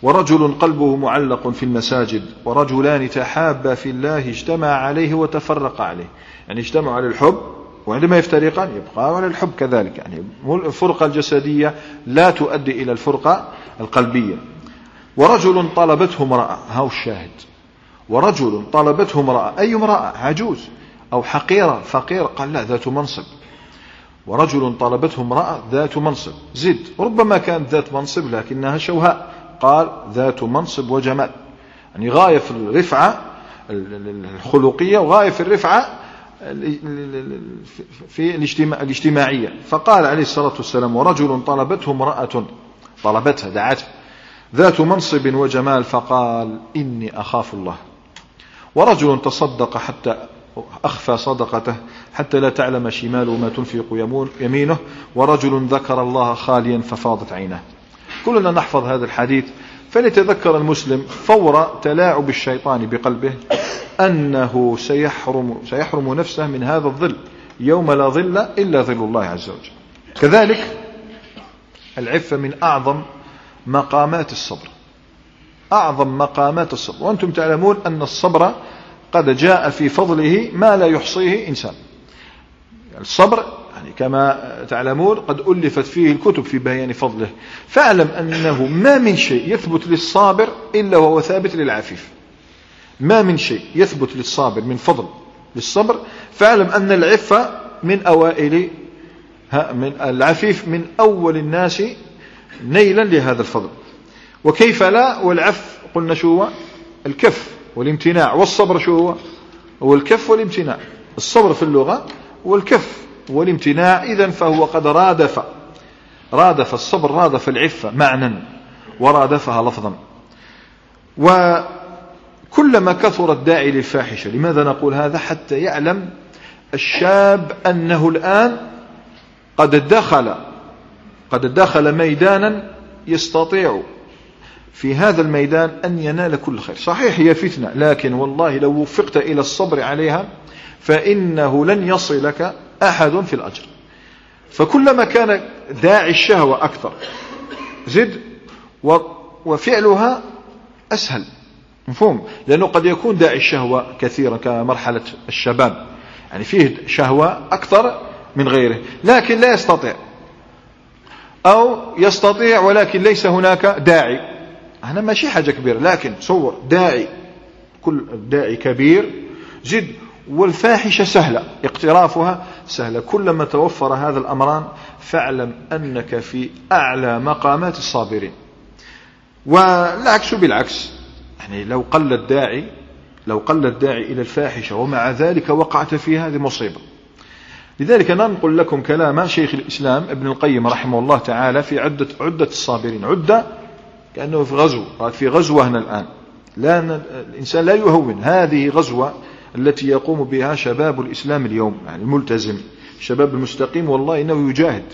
ورجل قلبه معلق في المساجد ورجلان تحابا في الله اجتمع عليه وتفرق عليه. يعني اجتمعوا على الحب وعندما يفترقان يبقى على الحب كذلك. يعني الفرقة الجسدية لا تؤدي إلى الفرقة القلبية. ورجل طلبته امرأة هاو الشاهد. ورجل طلبته امرأة أي امرأة؟ عجوز أو حقيرة فقيرة. قال لا ذات منصب. ورجل طلبته امرأة ذات منصب. زد ربما كانت ذات منصب لكنها شوهاء. قال ذات منصب وجمال. يعني غاية في الرفعة الخلقية وغاية في الرفعة في الاجتماعية. فقال عليه الصلاة والسلام ورجل طلبته امرأة طلبتها دعته ذات منصب وجمال. فقال إني أخاف الله. ورجل تصدق حتى أخفى صدقته حتى لا تعلم شماله ما تنفق يمينه. ورجل ذكر الله خاليا ففاضت عينه كلنا نحفظ هذا الحديث فليتذكر المسلم فور تلاعب الشيطان بقلبه أنه سيحرم, سيحرم نفسه من هذا الظل يوم لا ظل إلا ظل الله عز وجل. كذلك العفة من أعظم مقامات الصبر. أعظم مقامات الصبر. وأنتم تعلمون أن الصبر قد جاء في فضله ما لا يحصيه إنسان. الصبر يعني. كما تعلمون قد ألفت فيه الكتب في بيان فضله. فاعلم أنه ما من شيء يثبت للصابر إلا وهو ثابت للعفيف. ما من شيء يثبت للصابر من فضل للصبر. فاعلم أن العفة من أوائل من العفيف من أول الناس نيلا لهذا الفضل. وكيف لا؟ والعف قلنا شو هو؟ الكف والامتناع. والصبر شو هو؟ هو الكف والامتناع. الصبر في اللغة والكف. والامتناع إذا فهو قد رادف رادف الصبر رادف العفة معنى ورادفها لفظا. وكلما كثر الداعي للفاحشة لماذا نقول هذا؟ حتى يعلم الشاب أنه الآن قد دخل قد دخل ميدانا يستطيع في هذا الميدان أن ينال كل خير. صحيح هي فتنة لكن والله لو وفقت إلى الصبر عليها فإنه لن يصلك أحد في الأجر. فكلما كان داعي الشهوة أكثر زد وفعلها أسهل. مفهوم؟ لأنه قد يكون داعي الشهوة كثيرا كمرحلة الشباب. يعني فيه شهوة أكثر من غيره لكن لا يستطيع. أو يستطيع ولكن ليس هناك داعي. أنا ماشي حاجة كبيرة لكن صور داعي كل داعي كبير. زد والفاحشة سهلة اقترافها سهلة. كلما توفر هذا الأمران فاعلم أنك في أعلى مقامات الصابرين. والعكس بالعكس يعني لو قل الداعي لو قل الداعي إلى الفاحشة ومع ذلك وقعت في هذه مصيبة. لذلك ننقل لكم كلام شيخ الإسلام ابن القيم رحمه الله تعالى في عدة, عدة الصابرين. عدة كأنه في غزو في غزوة هنا الآن. لا الإنسان لا يهون. هذه غزوة التي يقوم بها شباب الإسلام اليوم يعني الملتزم الشباب المستقيم والله إنه يجاهد.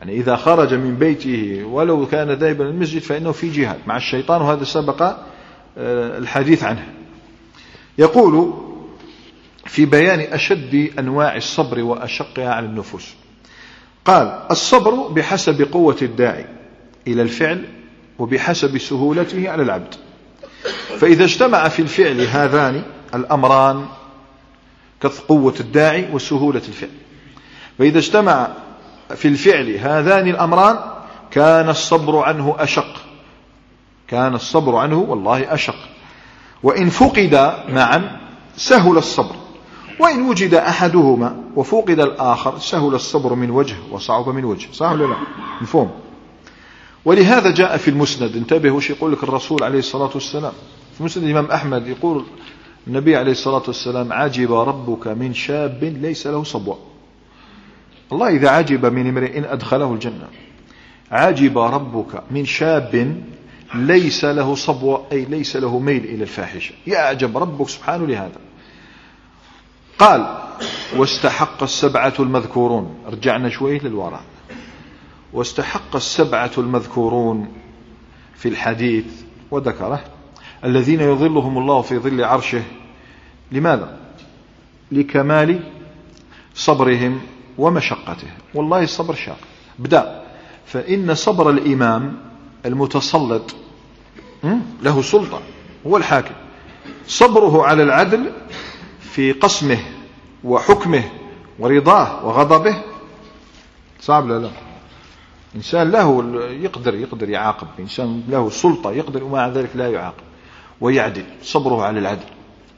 يعني إذا خرج من بيته ولو كان ذاهبا المسجد فإنه في جهاد. مع الشيطان وهذا سبق آه، الحديث عنه. يقول في بيان أشد أنواع الصبر وأشقها على النفوس. قال الصبر بحسب قوة الداعي إلى الفعل وبحسب سهولته على العبد. فإذا اجتمع في الفعل هذان الأمران كقوة الداعي وسهولة الفعل. فإذا اجتمع في الفعل هذان الأمران كان الصبر عنه أشق. كان الصبر عنه والله أشق. وإن فقد معا سهل الصبر. وإن وجد أحدهما وفقد الآخر سهل الصبر من وجه وصعب من وجه. صح ولا لا؟ مفهوم. ولهذا جاء في المسند انتبه وش يقول لك الرسول عليه الصلاة والسلام؟ في مسند الإمام أحمد يقول النبي عليه الصلاة والسلام عجب ربك من شاب ليس له صبوة. الله إذا عجب من امرئ أدخله الجنة. عجب ربك من شاب ليس له صبوة أي ليس له ميل إلى الفاحشة. يعجب ربك سبحانه لهذا. قال واستحق السبعة المذكورون. رجعنا شوية للوراء. واستحق السبعة المذكورون في الحديث وذكره الذين يظلهم الله في ظل عرشه. لماذا؟ لكمال صبرهم ومشقته والله الصبر شاق. بدأ فإن صبر الإمام المتسلط له سلطة هو الحاكم. صبره على العدل في قسمه وحكمه ورضاه وغضبه. صعب لا لا. إنسان له يقدر يقدر يعاقب. إنسان له سلطة يقدر ومع ذلك لا يعاقب. ويعدل صبره على العدل.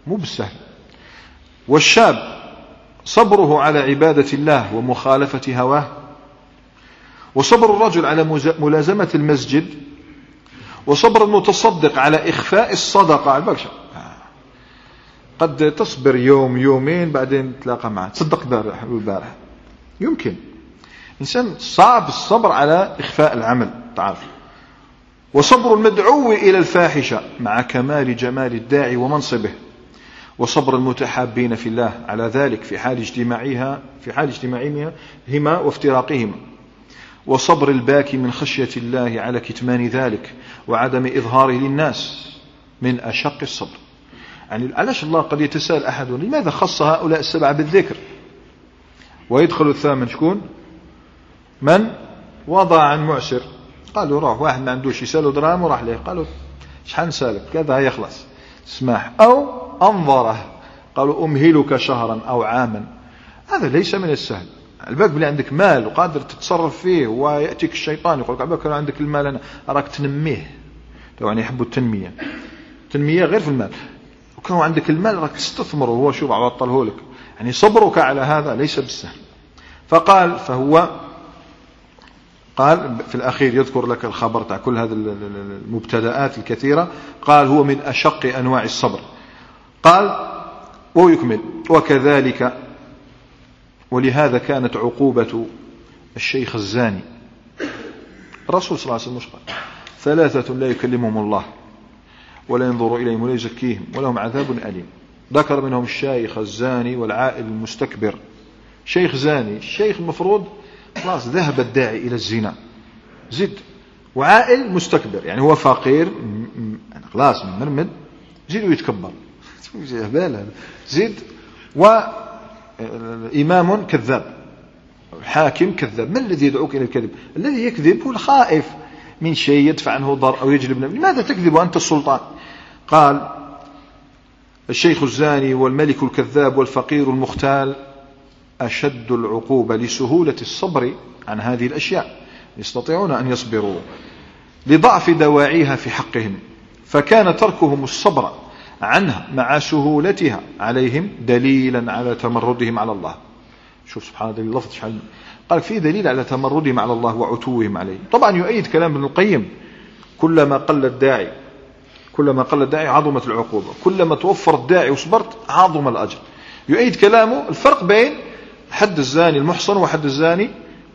مو بالسهل. والشاب صبره على عبادة الله ومخالفة هواه. وصبر الرجل على ملازمة المسجد. وصبر المتصدق على إخفاء الصدقة. على قد تصبر يوم يومين بعدين تلاقى معه تصدق والبارح يمكن. إنسان صعب الصبر على إخفاء العمل. تعرف. وصبر المدعو إلى الفاحشة مع كمال جمال الداعي ومنصبه. وصبر المتحابين في الله على ذلك في حال اجتماعها في حال اجتماعهما هما وافتراقهما. وصبر الباكي من خشية الله على كتمان ذلك وعدم إظهاره للناس من أشق الصبر. يعني علاش الله قد يتساءل أحد لماذا خص هؤلاء السبعة بالذكر؟ ويدخل الثامن شكون؟ من؟ وضع عن معسر. قالوا روح واحد ما عندوش يسأله دراهم وراح له قالوا شحال نسألك؟ كذا يخلص سماح. أو أنظره. قالوا أمهلك شهرا أو عاما. هذا ليس من السهل. الباك بلي عندك مال وقادر تتصرف فيه ويأتيك الشيطان يقول لك عباك عندك المال أنا راك تنميه. يعني يحبوا التنمية. التنمية غير في المال. وكان عندك المال راك تستثمره وهو شوف عطله لك يعني صبرك على هذا ليس بالسهل. فقال فهو قال في الأخير يذكر لك الخبر تاع كل هذه المبتدآت الكثيرة. قال هو من أشق أنواع الصبر. قال ويكمل وكذلك ولهذا كانت عقوبة الشيخ الزاني. الرسول صلى الله عليه وسلم قال؟ ثلاثة لا يكلمهم الله ولا ينظر إليهم ولا يزكيهم ولهم عذاب أليم. ذكر منهم الشيخ الزاني والعائل المستكبر. شيخ زاني الشيخ المفروض خلاص ذهب الداعي إلى الزنا. زد. وعائل مستكبر. يعني هو فقير خلاص مرمد. زيد ويتكبر. زيد وإمام كذاب. حاكم كذاب. من الذي يدعوك إلى الكذب؟ الذي يكذب هو الخائف من شيء يدفع عنه ضر أو يجلب لماذا تكذب وأنت السلطان؟ قال الشيخ الزاني والملك الكذاب والفقير المختال أشد العقوبة لسهولة الصبر عن هذه الأشياء. يستطيعون أن يصبروا لضعف دواعيها في حقهم. فكان تركهم الصبر عنها مع سهولتها عليهم دليلا على تمردهم على الله. شوف سبحان الله اللفظ شحال قال في دليل على تمردهم على الله وعتوهم عليه. طبعا يؤيد كلام ابن القيم كلما قل الداعي كلما قل الداعي عظمت العقوبة كلما توفر الداعي وصبرت عظم الأجر. يؤيد كلامه الفرق بين حد الزاني المحصن وحد الزاني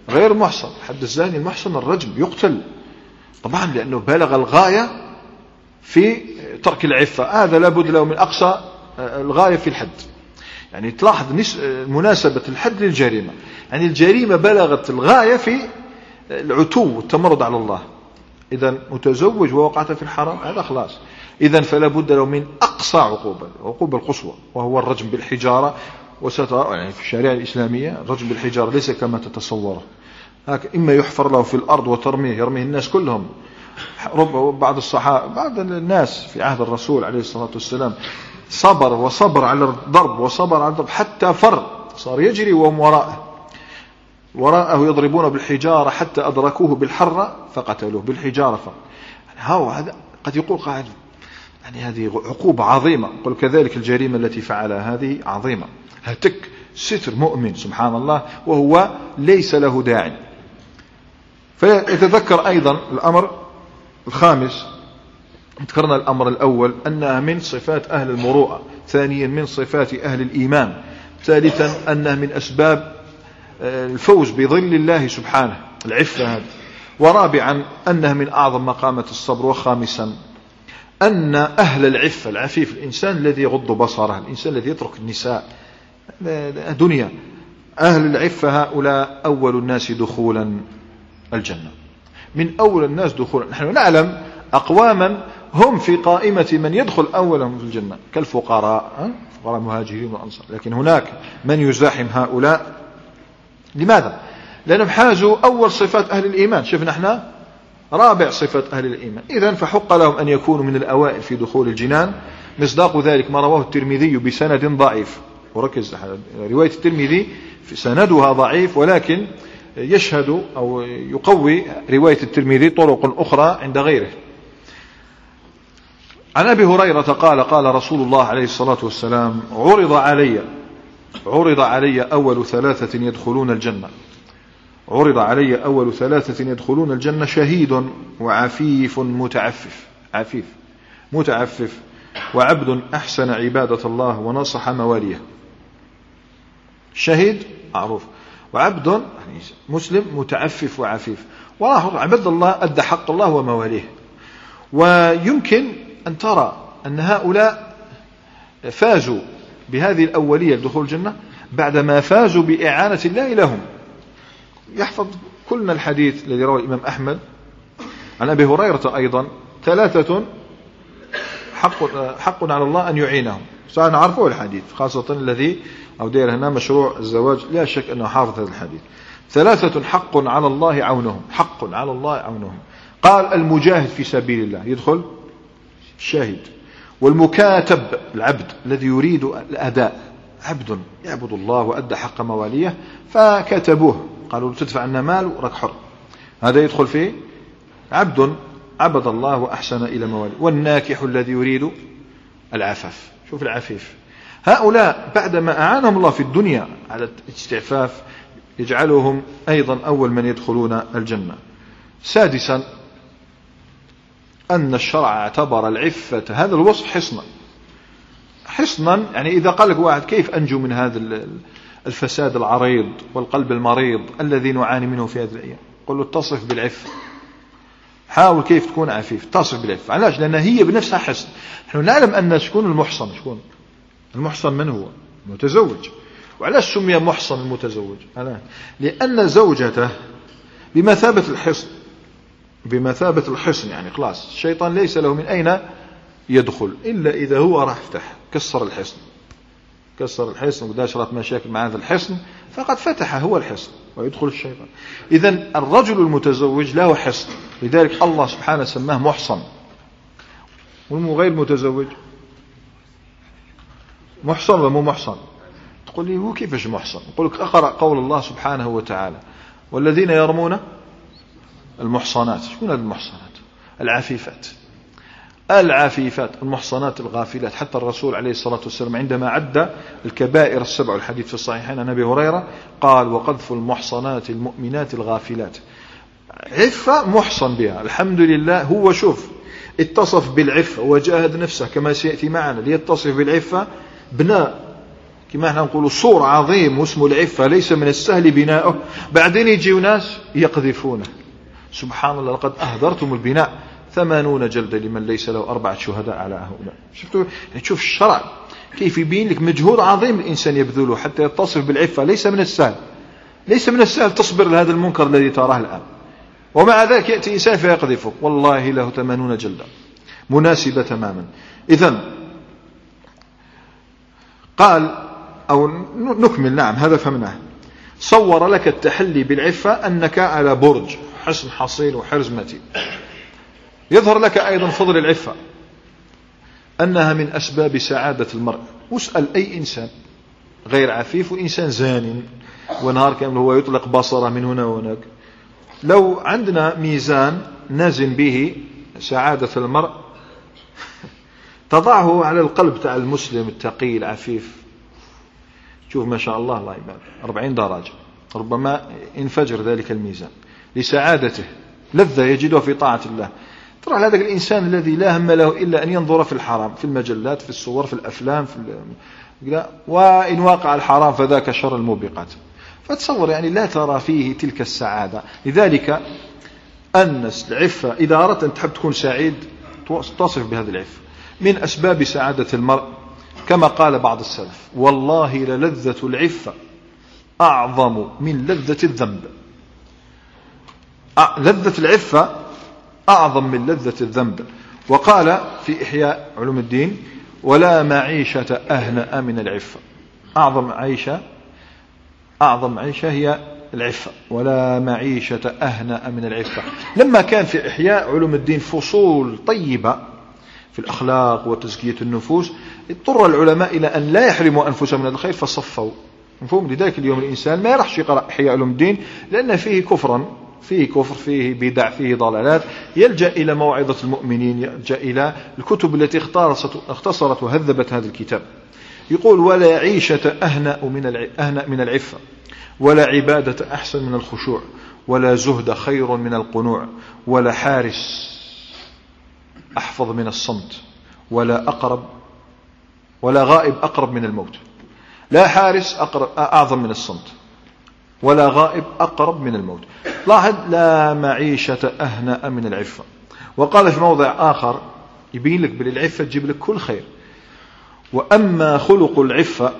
غير المحصن. حد الزاني المحصن الرجم يقتل. طبعا لأنه بالغ الغاية في ترك العفة. هذا لابد له من أقصى آه، الغاية في الحد. يعني تلاحظ مناسبة الحد للجريمة. يعني الجريمة بلغت الغاية في العتو والتمرد على الله. إذا متزوج ووقعت في الحرام هذا خلاص. إذا فلا بد له من أقصى عقوبة العقوبة القصوى وهو الرجم بالحجارة وسترى يعني في الشريعة الإسلامية الرجم بالحجارة ليس كما تتصوره. إما يحفر له في الأرض وترميه يرميه الناس كلهم. بعض الصحابة بعض الناس في عهد الرسول عليه الصلاة والسلام صبر وصبر على الضرب وصبر على الضرب حتى فر صار يجري وهم وراءه. وراءه يضربون بالحجارة حتى أدركوه بالحرة فقتلوه بالحجارة ف... يعني هذا قد يقول قائل يعني هذه عقوبة عظيمة. قل كذلك الجريمة التي فعلها هذه عظيمة. هتك ستر مؤمن سبحان الله وهو ليس له داعي. فيتذكر أيضا الأمر الخامس. ذكرنا الأمر الأول أنها من صفات أهل المروءة ثانيا من صفات أهل الإيمان ثالثا أنها من أسباب آه، الفوز بظل الله سبحانه العفة هذه. ورابعا أنها من أعظم مقامة الصبر وخامسا أن أهل العفة العفيف الإنسان الذي يغض بصره الإنسان الذي يترك النساء دنيا أهل العفة هؤلاء أول الناس دخولا الجنة. من أول الناس دخولا. نحن نعلم أقواما هم في قائمة من يدخل أولهم في الجنة. كالفقراء فقراء المهاجرين والأنصار. لكن هناك من يزاحم هؤلاء. لماذا؟ لأنهم حازوا أول صفات أهل الإيمان. شفنا إحنا؟ رابع صفة أهل الإيمان. إذا فحق لهم أن يكونوا من الأوائل في دخول الجنان. مصداق ذلك ما رواه الترمذي بسند ضعيف. وركز رواية الترمذي سندها ضعيف ولكن يشهد أو يقوي رواية الترمذي طرق أخرى عند غيره. عن أبي هريرة قال قال رسول الله عليه الصلاة والسلام عرض علي عرض علي أول ثلاثة يدخلون الجنة. عرض علي أول ثلاثة يدخلون الجنة شهيد وعفيف متعفف عفيف متعفف وعبد أحسن عبادة الله ونصح مواليه. شهيد معروف. وعبد يعني مسلم متعفف وعفيف. ولاحظ عبد الله أدى حق الله ومواليه. ويمكن أن ترى أن هؤلاء فازوا بهذه الأولية لدخول الجنة بعدما فازوا بإعانة الله لهم. يحفظ كلنا الحديث الذي رواه الإمام أحمد. عن أبي هريرة أيضا ثلاثة حق, حق على الله أن يعينهم. سنعرفه الحديث خاصة الذي أو دير هنا مشروع الزواج لا شك أنه حافظ هذا الحديث. ثلاثة حق على الله عونهم. حق على الله عونهم. قال المجاهد في سبيل الله. يدخل؟ الشاهد والمكاتب العبد الذي يريد الأداء. عبد يعبد الله وأدى حق مواليه فكتبوه. قالوا تدفع لنا مال وراك حر. هذا يدخل فيه؟ عبد عبد الله وأحسن إلى مواليه. والناكح الذي يريد العفاف. شوف العفيف. هؤلاء بعدما أعانهم الله في الدنيا على الاستعفاف يجعلهم أيضا أول من يدخلون الجنة. سادسا أن الشرع اعتبر العفة هذا الوصف حصنا. حصنا يعني إذا قال لك واحد كيف أنجو من هذا الفساد العريض والقلب المريض الذي نعاني منه في هذه الأيام؟ قل له اتصف بالعفة. حاول كيف تكون عفيف تصف بالعفة. علاش؟ لأن هي بنفسها حصن. نحن نعلم أن شكون المحصن؟ شكون؟ المحصن من هو؟ المتزوج. وعلاش سمي محصن المتزوج؟ لأن زوجته بمثابة الحصن. بمثابة الحصن يعني خلاص. الشيطان ليس له من أين يدخل إلا إذا هو راح فتح كسر الحصن. كسر الحصن وبدا شرط مشاكل مع هذا الحصن فقد فتح هو الحصن ويدخل الشيطان. إذا الرجل المتزوج له حصن. لذلك الله سبحانه سماه محصن. والغير متزوج. محصن ولا مو محصن؟ تقول لي هو كيفاش محصن؟ أقول لك أقرأ قول الله سبحانه وتعالى. والذين يرمون المحصنات شكون هذه المحصنات؟ العفيفات. العفيفات المحصنات الغافلات. حتى الرسول عليه الصلاة والسلام عندما عد الكبائر السبع الحديث في الصحيحين عن أبي هريرة قال وقذف المحصنات المؤمنات الغافلات. عفة محصن بها. الحمد لله هو شوف اتصف بالعفة وجاهد نفسه كما سيأتي معنا. ليتصف بالعفة بناء كما إحنا نقول صور عظيم واسمه العفة ليس من السهل بناؤه. بعدين يجي ناس يقذفونه. سبحان الله لقد أهدرتم البناء. ثمانون جلدة لمن ليس له أربعة شهداء على هؤلاء. شفتوا؟ يعني الشرع كيف يبين لك مجهود عظيم الإنسان يبذله حتى يتصف بالعفة. ليس من السهل. ليس من السهل تصبر لهذا المنكر الذي تراه الآن. ومع ذلك يأتي إنسان فيقذفك والله له ثمانون جلدة. مناسبة تماما. إذا قال أو نكمل نعم هذا فهمناه. صور لك التحلي بالعفة أنك على برج حصن حصين وحرز متين. يظهر لك أيضا فضل العفة أنها من أسباب سعادة المرء. واسأل أي إنسان غير عفيف وإنسان زان ونهار كامل هو يطلق بصرة من هنا وهناك. لو عندنا ميزان نزن به سعادة المرء تضعه على القلب تاع المسلم التقي العفيف شوف ما شاء الله الله يبارك. 40 درجة. ربما ينفجر ذلك الميزان. لسعادته. لذة يجدها في طاعة الله. ترى هذا الإنسان الذي لا هم له إلا أن ينظر في الحرام في المجلات في الصور في الأفلام في وإن واقع الحرام فذاك شر الموبقات. فتصور يعني لا ترى فيه تلك السعادة. لذلك أن العفة إذا أردت أن تحب تكون سعيد تصف بهذه العفة. من أسباب سعادة المرء كما قال بعض السلف والله للذة العفة أعظم من لذة الذنب. لذة العفة أعظم من لذة الذنب. وقال في إحياء علوم الدين ولا معيشة أهنأ من العفة. أعظم عيشة أعظم عيشة هي العفة. ولا معيشة أهنأ من العفة. لما كان في إحياء علوم الدين فصول طيبة في الأخلاق وتزكية النفوس اضطر العلماء إلى أن لا يحرموا أنفسهم من الخير فصفوا. مفهوم؟ لذلك اليوم الإنسان ما يرحش يقرأ إحياء علوم الدين لأن فيه كفرا فيه كفر فيه بدع فيه ضلالات. يلجأ إلى موعظة المؤمنين يلجأ إلى الكتب التي اختصرت وهذبت هذا الكتاب. يقول ولا عيشة أهنأ من أهنأ من العفة ولا عبادة أحسن من الخشوع ولا زهد خير من القنوع ولا حارس أحفظ من الصمت ولا أقرب ولا غائب أقرب من الموت. لا حارس أقرب أعظم من الصمت ولا غائب أقرب من الموت. لاحظ لا معيشة أهنأ من العفة. وقال في موضع آخر يبين لك بالعفة تجيب لك كل خير. وأما خلق العفة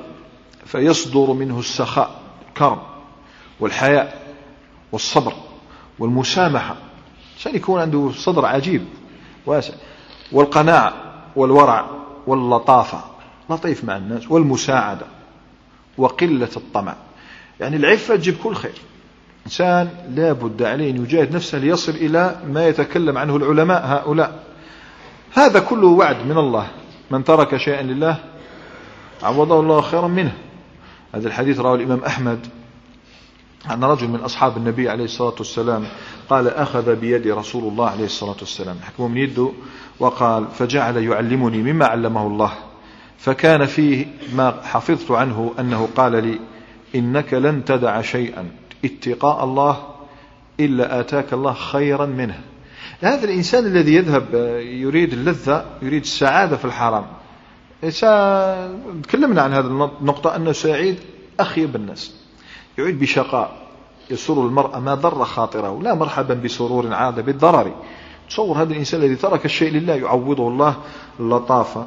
فيصدر منه السخاء الكرم والحياء والصبر والمسامحة. عشان يكون عنده صدر عجيب. واسع. والقناعة والورع واللطافة لطيف مع الناس والمساعدة وقلة الطمع. يعني العفة تجيب كل خير. إنسان لا بد عليه أن يجاهد نفسه ليصل إلى ما يتكلم عنه العلماء هؤلاء. هذا كله وعد من الله. من ترك شيئا لله عوضه الله خيرا منه. هذا الحديث رواه الإمام أحمد عن رجل من أصحاب النبي عليه الصلاة والسلام قال أخذ بيد رسول الله عليه الصلاة والسلام. حكمه من يده وقال فجعل يعلمني مما علمه الله. فكان فيه ما حفظت عنه أنه قال لي إنك لن تدع شيئا اتقاء الله إلا آتاك الله خيرا منه. هذا الإنسان الذي يذهب يريد اللذة يريد السعادة في الحرام. تكلمنا عن هذه النقطة أنه سعيد أخيب الناس يعيد بشقاء. يسر المرأة ما ضر خاطره. لا مرحبا بسرور عاد بالضرر. تصور هذا الإنسان الذي ترك الشيء لله يعوضه الله اللطافة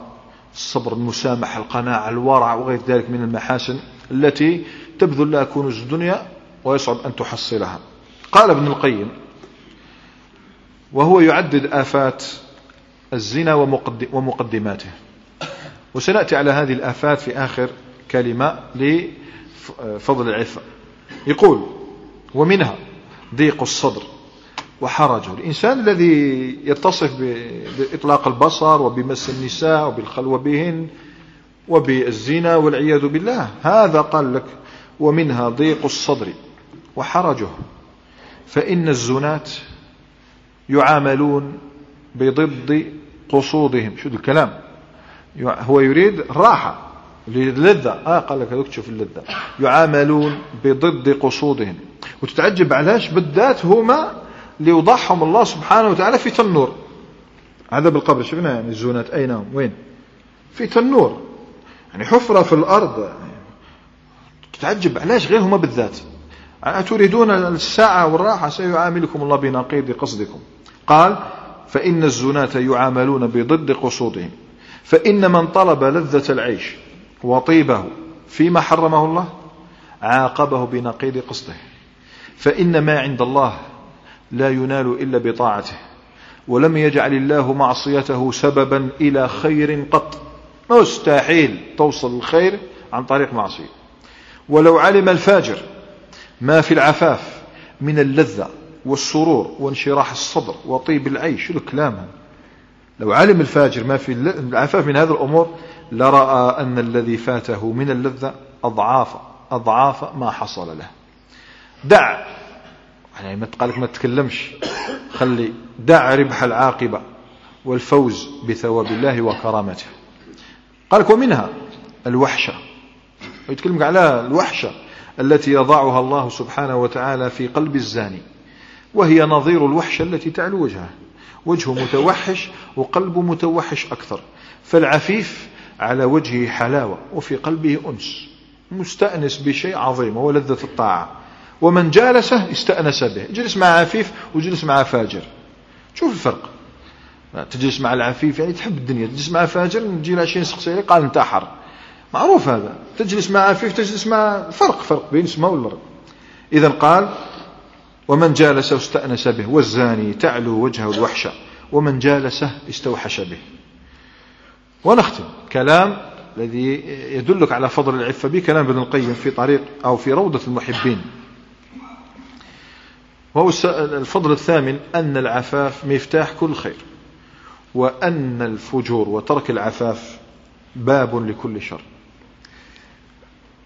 الصبر المسامحة القناعة الورع وغير ذلك من المحاسن التي تبذل لها كنوز الدنيا ويصعب أن تحصلها. قال ابن القيم وهو يعدد آفات الزنا ومقدماته. وسنأتي على هذه الآفات في آخر كلمة لفضل العفة. يقول ومنها ضيق الصدر وحرجه الإنسان الذي يتصف بإطلاق البصر وبمس النساء وبالخلوة بهن وبالزنا والعياذ بالله. هذا قال لك ومنها ضيق الصدر وحرجه. فإن الزنات يعاملون بضد قصودهم. شو الكلام؟ هو يريد الراحة اللذة آه قال لك هذوك تشوف اللذة. يعاملون بضد قصودهم. وتتعجب علاش بالذات هما اللي وضعهم الله سبحانه وتعالى في تنور. عذاب القبر شفنا يعني الزونات أين هم؟ وين؟ في تنور. يعني حفرة في الأرض. تتعجب علاش غير هما بالذات؟ أتريدون الساعة والراحة؟ سيعاملكم الله بنقيض قصدكم. قال فإن الزناة يعاملون بضد قصودهم. فإن من طلب لذة العيش وطيبه فيما حرمه الله عاقبه بنقيض قصده فإن ما عند الله لا ينال إلا بطاعته ولم يجعل الله معصيته سببا إلى خير قط. مستحيل توصل الخير عن طريق معصية. ولو علم الفاجر ما في العفاف من اللذة والسرور وانشراح الصدر وطيب العيش شو الكلام. لو علم الفاجر ما في العفاف من هذه الأمور لرأى أن الذي فاته من اللذة أضعاف أضعاف ما حصل له. دع! يعني ما تقالك ما تتكلمش خلي دع ربح العاقبة والفوز بثواب الله وكرامته. قالك ومنها الوحشة. ويتكلمك على الوحشة التي يضعها الله سبحانه وتعالى في قلب الزاني. وهي نظير الوحشة التي تعلو وجهه وجهه متوحش وقلبه متوحش أكثر. فالعفيف على وجهه حلاوة وفي قلبه أنس. مستأنس بشيء عظيم وهو لذة الطاعة. ومن جالسه استأنس به. جلس مع عفيف وجلس مع فاجر. شوف الفرق. تجلس مع العفيف يعني تحب الدنيا. تجلس مع فاجر نجي له شيء نسقسي قال انتحر معروف هذا. تجلس مع عفيف تجلس مع فرق فرق بين السماء والارض اذا قال ومن جالسه استأنس به والزاني تعلو وجهه الوحشة ومن جالسه استوحش به. ونختم. كلام الذي يدلك على فضل العفة به كلام ابن القيم في طريق أو في روضة المحبين. وهو الفضل الثامن أن العفاف مفتاح كل خير وأن الفجور وترك العفاف باب لكل شر.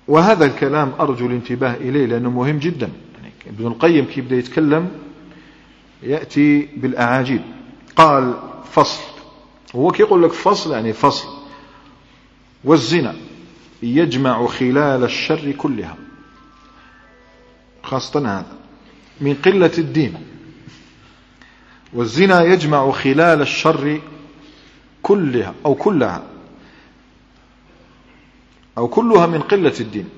وهذا الكلام أرجو الانتباه إليه لأنه مهم جدا. ابن القيم كيف يتكلم؟ يأتي بالأعاجيب. قال فصل. هو كي يقول لك فصل يعني فصل. والزنا يجمع خلال الشر كلها. خاصة هذا. من قلة الدين. والزنا يجمع خلال الشر كلها أو كلها. أو كلها من قلة الدين.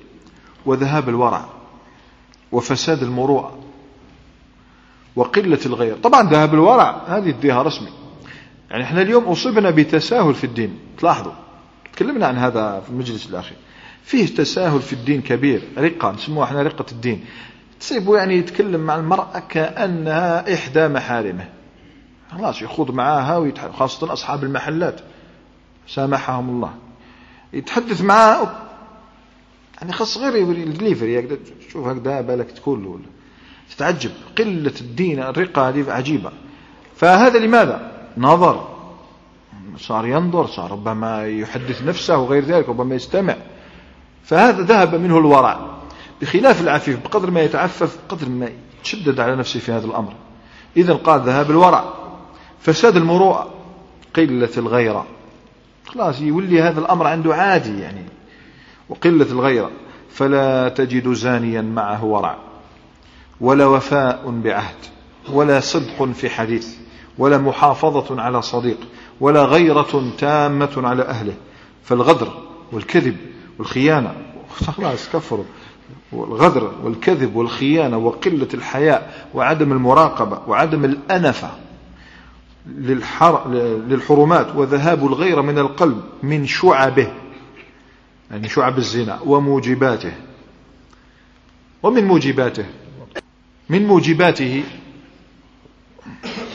وذهاب الورع. وفساد المروءة. وقلة الغير. طبعا ذهاب الورع هذه اديها رسمي. يعني إحنا اليوم أصبنا بتساهل في الدين. تلاحظوا. تكلمنا عن هذا في المجلس الأخير. فيه تساهل في الدين كبير. رقة نسموها إحنا رقة الدين. تسيبه يعني يتكلم مع المرأة كأنها إحدى محارمه. خلاص يخوض معاها ويتحدث خاصة أصحاب المحلات. سامحهم الله. يتحدث معاه. يعني خاص غير الدليفري. شوف هكذا بالك تقول له. تتعجب. قلة الدين الرقة هذه عجيبة. فهذا لماذا؟ نظر. صار ينظر صار ربما يحدث نفسه وغير ذلك ربما يستمع. فهذا ذهب منه الورع بخلاف العفيف بقدر ما يتعفف بقدر ما يتشدد على نفسه في هذا الأمر. إذا قال ذهاب الورع فساد المروءة. قلة الغيرة. خلاص يولي هذا الأمر عنده عادي يعني. وقلة الغيرة. فلا تجد زانيا معه ورع ولا وفاء بعهد. ولا صدق في حديث. ولا محافظة على صديق ولا غيرة تامة على أهله. فالغدر والكذب والخيانة خلاص كفروا. والغدر والكذب والخيانة وقلة الحياء وعدم المراقبة وعدم الأنفة للحر... للحرمات وذهاب الغير من القلب من شعبه يعني شعب الزنا وموجباته. ومن موجباته من موجباته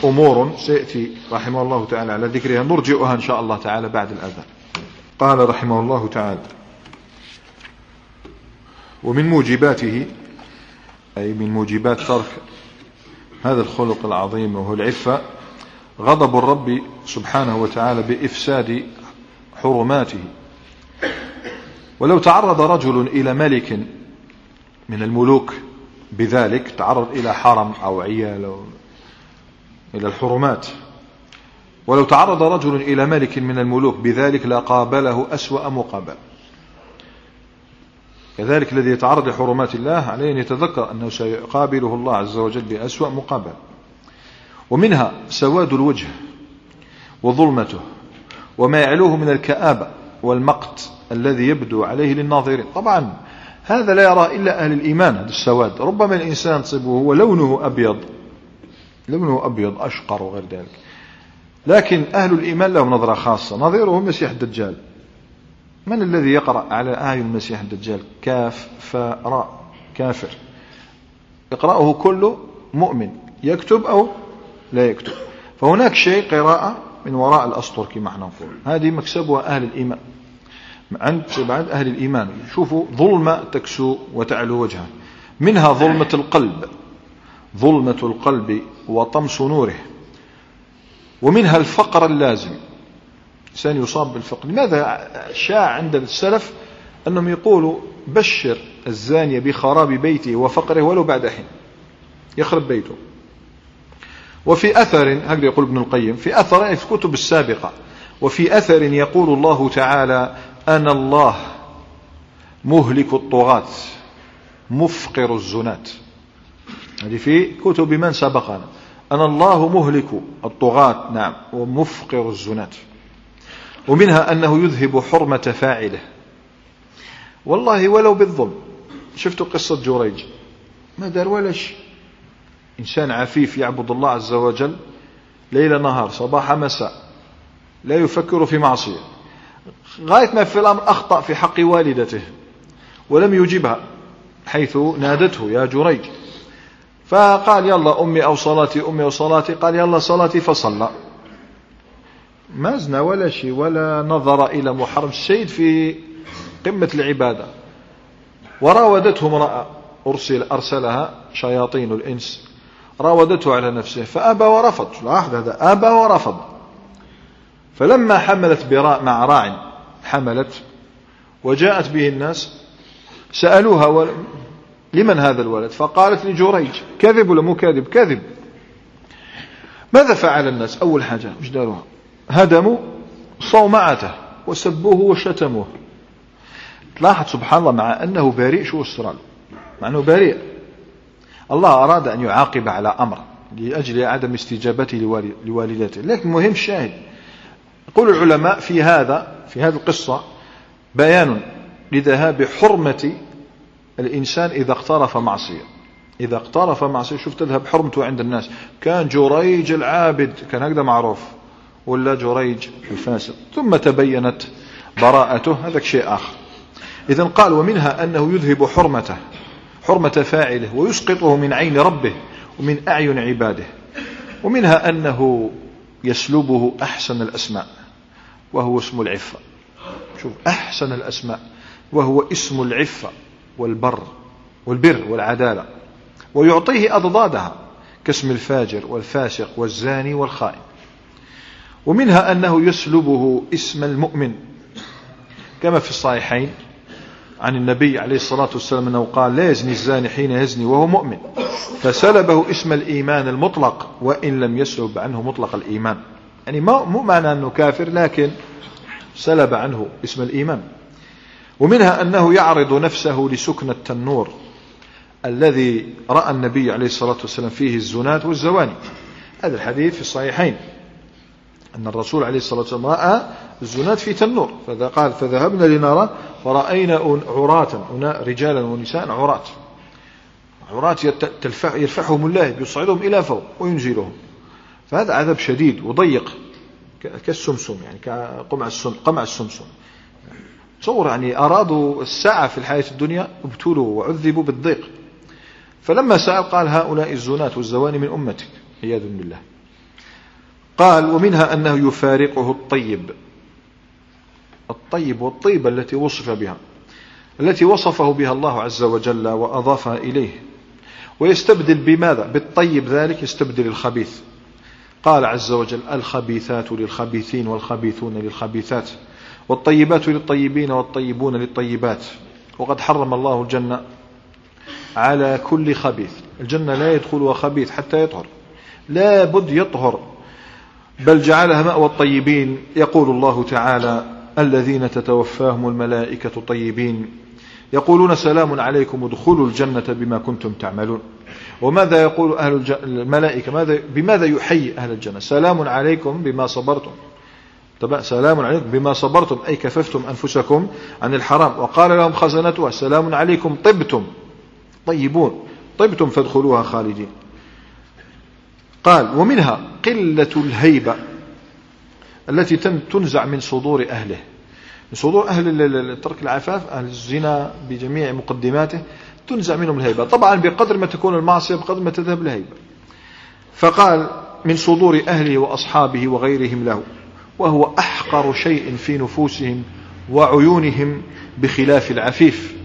أمور سيأتي رحمه الله تعالى على ذكرها. نرجئها إن شاء الله تعالى بعد الأذان. قال رحمه الله تعالى ومن موجباته أي من موجبات ترك هذا الخلق العظيم وهو العفة غضب الرب سبحانه وتعالى بإفساد حرماته. ولو تعرض رجل إلى ملك من الملوك بذلك تعرض إلى حرم أو عيال أو إلى الحرمات. ولو تعرض رجل إلى ملك من الملوك بذلك لقابله أسوأ مقابل. كذلك الذي يتعرض لحرمات الله عليه أن يتذكر أنه سيقابله الله عز وجل بأسوأ مقابل. ومنها سواد الوجه وظلمته وما يعلوه من الكآبة والمقت الذي يبدو عليه للناظرين. طبعا هذا لا يراه إلا أهل الإيمان هذا السواد ربما الإنسان تصيبه هو لونه أبيض لونه أبيض أشقر وغير ذلك. لكن أهل الإيمان لهم نظرة خاصة. نظيره مسيح الدجال. من الذي يقرأ على أعين المسيح الدجال؟ كاف فراء كافر. يقرأه كل مؤمن. يكتب أو لا يكتب. فهناك شيء قراءة من وراء الأسطر كما إحنا نقول. هذه مكسبها أهل الإيمان. عند بعد أهل الإيمان. شوفوا ظلمة تكسو وتعلو وجهها. منها ظلمة القلب. ظلمة القلب وطمس نوره. ومنها الفقر اللازم. إنسان يصاب بالفقر. لماذا شاع عند السلف أنهم يقولوا بشر الزانية بخراب بيته وفقره ولو بعد حين. يخرب بيته. وفي أثر هكذا يقول ابن القيم في أثر في الكتب السابقة. وفي أثر يقول الله تعالى أنا الله مهلك الطغاة مفقر الزنات هذه في كتب من سبقنا. أنا الله مهلك الطغاة نعم ومفقر الزنات. ومنها أنه يذهب حرمة فاعله. والله ولو بالظلم. شفتوا قصة جريج؟ ما دار ولا شيء. إنسان عفيف يعبد الله عز وجل ليل نهار صباح مساء لا يفكر في معصية. غاية ما في الأمر أخطأ في حق والدته ولم يجبها حيث نادته يا جريج فقال يلا أمي أو صلاتي أمي أو صلاتي. قال يلا صلاتي فصلى. ما زنى ولا شيء ولا نظر إلى محرم السيد في قمة العبادة. وراودته امرأة أرسل أرسلها شياطين الإنس. راودته على نفسه فأبى ورفض. لاحظ هذا أبى ورفض. فلما حملت براء مع راع حملت وجاءت به الناس سألوها لمن هذا الولد؟ فقالت لجريج كذب ولا مو كاذب كذب. ماذا فعل الناس؟ أول حاجة مش داروها؟ هدموا صومعته وسبوه وشتموه. تلاحظ سبحان الله مع أنه بريء شو السرال مع أنه بريء. الله أراد أن يعاقب على أمر لأجل عدم استجابته لوالدته. لكن مهم الشاهد. يقول العلماء في هذا في هذه القصة بيان لذهاب حرمة الإنسان إذا اقترف معصية. إذا اقترف معصية شوف تذهب حرمته عند الناس. كان جريج العابد كان هكذا معروف. ولا جريج الفاسق. ثم تبينت براءته هذا شيء آخر. إذا قال ومنها أنه يذهب حرمته حرمة فاعله ويسقطه من عين ربه ومن أعين عباده. ومنها أنه يسلبه أحسن الأسماء وهو اسم العفة. شوف أحسن الأسماء وهو اسم العفة. والبر والبر والعدالة ويعطيه أضدادها كاسم الفاجر والفاسق والزاني والخائن. ومنها أنه يسلبه اسم المؤمن كما في الصحيحين عن النبي عليه الصلاة والسلام أنه قال لا يزني الزاني حين يزني وهو مؤمن. فسلبه اسم الإيمان المطلق وإن لم يسلب عنه مطلق الإيمان. يعني مو معنى أنه كافر لكن سلب عنه اسم الإيمان. ومنها أنه يعرض نفسه لسكن التنور الذي رأى النبي عليه الصلاة والسلام فيه الزنات والزواني. هذا الحديث في الصحيحين. أن الرسول عليه الصلاة والسلام رأى الزنات في تنور. فذا قال فذهبنا لنرى فرأينا عراة رجالا ونساء عراة. عراة يرفعهم الله يصعدهم إلى فوق وينزلهم. فهذا عذاب شديد وضيق كالسمسم يعني كقمع السم قمع السمسم. تصور يعني أرادوا الساعة في الحياة الدنيا ابتلوا وعذبوا بالضيق. فلما سأل قال هؤلاء الزنات والزواني من أمتك عياذ بالله. قال ومنها أنه يفارقه الطيب. الطيب والطيبة التي وصف بها التي وصفه بها الله عز وجل وأضافها إليه. ويستبدل بماذا؟ بالطيب ذلك يستبدل الخبيث. قال عز وجل الخبيثات للخبيثين والخبيثون للخبيثات. والطيبات للطيبين والطيبون للطيبات. وقد حرم الله الجنة على كل خبيث. الجنة لا يدخلها خبيث حتى يطهر. لا بد يطهر. بل جعلها مأوى الطيبين. يقول الله تعالى الذين تتوفاهم الملائكة طيبين. يقولون سلام عليكم ادخلوا الجنة بما كنتم تعملون. وماذا يقول أهل الملائكة؟ ماذا بماذا يحيي أهل الجنة؟ سلام عليكم بما صبرتم. طبعا سلام عليكم بما صبرتم أي كففتم أنفسكم عن الحرام. وقال لهم خزنتها سلام عليكم طبتم. طيبون طبتم فادخلوها خالدين. قال ومنها قلة الهيبة التي تنزع من صدور أهله. من صدور أهل ترك العفاف أهل الزنا بجميع مقدماته تنزع منهم الهيبة. طبعا بقدر ما تكون المعصية بقدر ما تذهب الهيبة. فقال من صدور أهله وأصحابه وغيرهم له. وهو أحقر شيء في نفوسهم وعيونهم بخلاف العفيف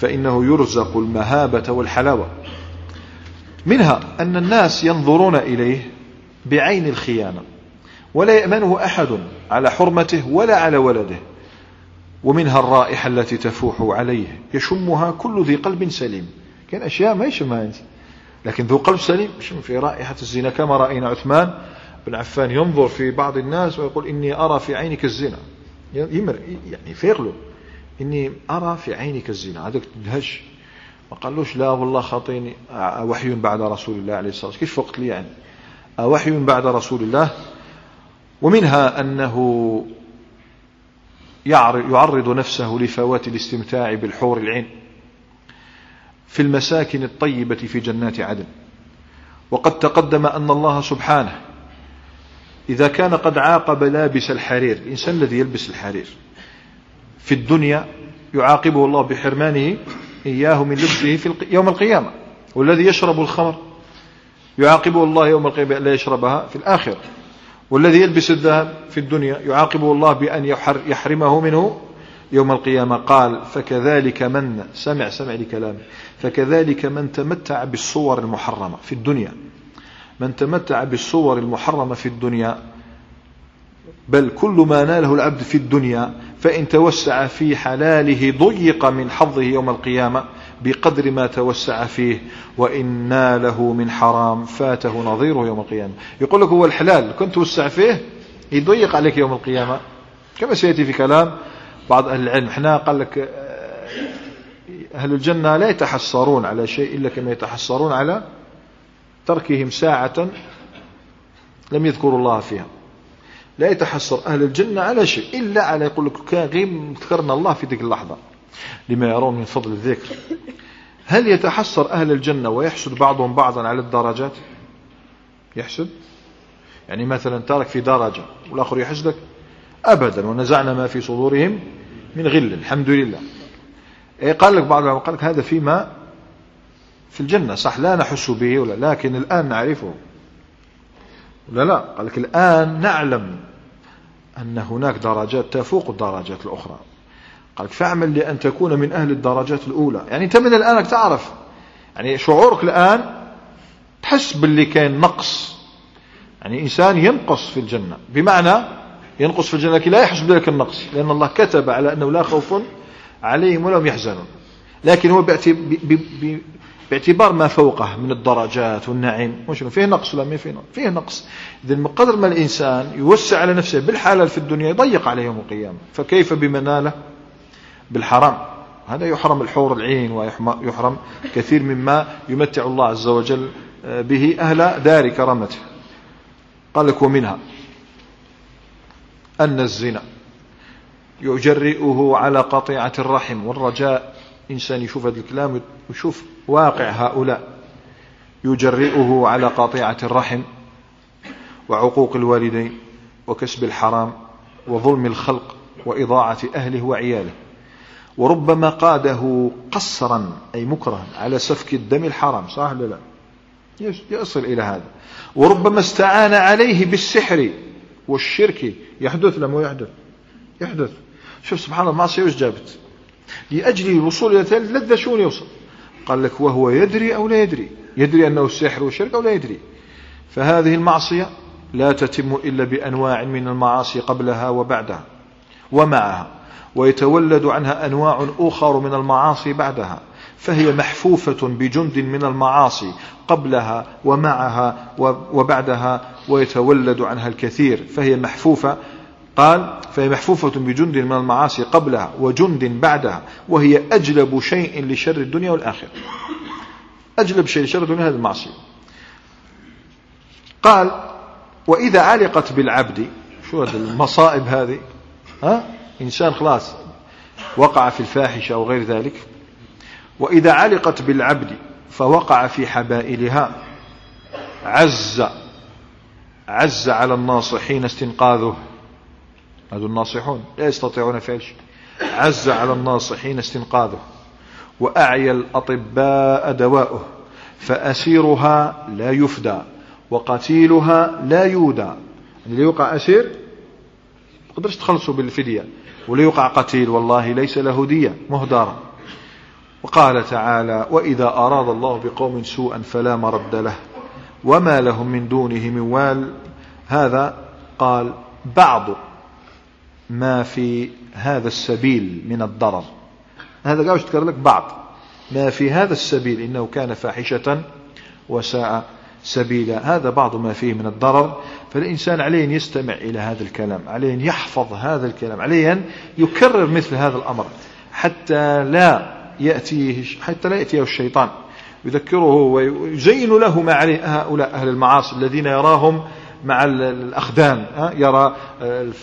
فإنه يرزق المهابة والحلاوة. منها أن الناس ينظرون إليه بعين الخيانة ولا يأمنه أحد على حرمته ولا على ولده ومنها الرائحة التي تفوح عليه يشمها كل ذي قلب سليم. كان أشياء ما يشمها لكن ذو قلب سليم يشم في رائحة الزنا كما رأينا عثمان بن عفان ينظر في بعض الناس ويقول إني أرى في عينك الزنا. يمر يعني فيغلو إني أرى في عينك الزنا. هذاك تدهش. ما قالوش لا والله خاطيني وحي بعد رسول الله عليه الصلاة والسلام. كيف وقت لي يعني؟ وحي بعد رسول الله. ومنها أنه يعرض نفسه لفوات الاستمتاع بالحور العين في المساكن الطيبة في جنات عدن. وقد تقدم أن الله سبحانه إذا كان قد عاقب لابس الحرير الإنسان الذي يلبس الحرير في الدنيا يعاقبه الله بحرمانه إياه من لبسه في يوم القيامة. والذي يشرب الخمر يعاقبه الله يوم القيامة لا يشربها في الآخرة. والذي يلبس الذهب في الدنيا يعاقبه الله بأن يحرمه منه يوم القيامة. قال فكذلك من سمع سمع لكلامه. فكذلك من تمتع بالصور المحرمة في الدنيا. من تمتع بالصور المحرمة في الدنيا بل كل ما ناله العبد في الدنيا فإن توسع في حلاله ضيق من حظه يوم القيامة بقدر ما توسع فيه وإن ناله من حرام فاته نظيره يوم القيامة. يقول لك هو الحلال كنت توسع فيه يضيق عليك يوم القيامة. كما سيأتي في كلام بعض أهل العلم. إحنا قال لك آه، أهل الجنة لا يتحسرون على شيء إلا كما يتحسرون على تركهم ساعة لم يذكروا الله فيها. لا يتحسر أهل الجنة على شيء إلا على يقول لك كان غير ذكرنا الله في ذيك اللحظة. لما يرون من فضل الذكر. هل يتحسر أهل الجنة ويحسد بعضهم بعضا على الدرجات؟ يحسد؟ يعني مثلا ترك في درجة والآخر يحسدك؟ أبدا ونزعنا ما في صدورهم من غل الحمد لله. إيه قال لك بعض قال لك هذا فيما في الجنة صح لا نحس به ولا لكن الآن نعرفه. لا لا؟ قال لك الآن نعلم أن هناك درجات تفوق الدرجات الأخرى. قال لك فاعمل لأن تكون من أهل الدرجات الأولى. يعني أنت من الآن تعرف. يعني شعورك الآن تحس باللي كان نقص. يعني إنسان ينقص في الجنة. بمعنى ينقص في الجنة لكن لا يحس بذلك النقص لأن الله كتب على أنه لا خوف عليهم ولا هم يحزنون. لكن هو باعتبار ما فوقه من الدرجات والنعيم. مش فيه نقص ولا ما فيه نقص. فيه نقص. إذا بقدر ما الإنسان يوسع على نفسه بالحلال في الدنيا يضيق عليه يوم القيامة. فكيف بمناله؟ بالحرام. هذا يحرم الحور العين ويحرم كثير مما يمتع الله عز وجل آه، به أهل دار كرامته قال لك ومنها أن الزنا يجرئه على قطيعة الرحم والرجاء. إنسان يشوف هذا الكلام ويشوف واقع هؤلاء يجرئه على قطيعة الرحم وعقوق الوالدين وكسب الحرام وظلم الخلق وإضاعة أهله وعياله. وربما قاده قصرا أي مكرها على سفك الدم الحرام صح ولا لا؟ يصل إلى هذا. وربما استعان عليه بالسحر والشرك يحدث لم يحدث؟ يحدث. شوف سبحان الله المعصية وش جابت؟ لأجل الوصول إلى اللذة شون يوصل. قال لك وهو يدري أو لا يدري؟ يدري أنه السحر والشرك أو لا يدري. فهذه المعصية لا تتم إلا بأنواع من المعاصي قبلها وبعدها ومعها ويتولد عنها أنواع أخر من المعاصي بعدها فهي محفوفة بجند من المعاصي قبلها ومعها وبعدها ويتولد عنها الكثير فهي محفوفة قال فهي محفوفة بجند من المعاصي قبلها وجند بعدها وهي أجلب شيء لشر الدنيا والآخرة. أجلب شيء لشر الدنيا هذه المعصية. قال وإذا علقت بالعبد شو هذا المصائب هذه؟ ها؟ إنسان خلاص وقع في الفاحشة أو غير ذلك. وإذا علقت بالعبد فوقع في حبائلها عز عز على الناصحين استنقاذه. هذو الناصحون لا يستطيعون فعل شيء. عز على الناصحين استنقاذه وأعيا الأطباء دواؤه فأسيرها لا يفدى وقتيلها لا يودى. يعني اللي يوقع أسير قدرش تخلصوا بالفدية. واللي يوقع قتيل والله ليس له دية مهدرة وقال تعالى وإذا أراد الله بقوم سوءا فلا مرد له وما لهم من دونه من وال. هذا قال بعض ما في هذا السبيل من الضرر. هذا قاعد يذكر لك بعض. ما في هذا السبيل إنه كان فاحشة وساء سبيلا. هذا بعض ما فيه من الضرر. فالإنسان عليه أن يستمع إلى هذا الكلام عليه أن يحفظ هذا الكلام عليه أن يكرر مثل هذا الأمر. حتى لا يأتيه حتى لا يأتيه الشيطان. يذكره ويزين له ما عليه هؤلاء أهل المعاصي الذين يراهم مع الأخدان يرى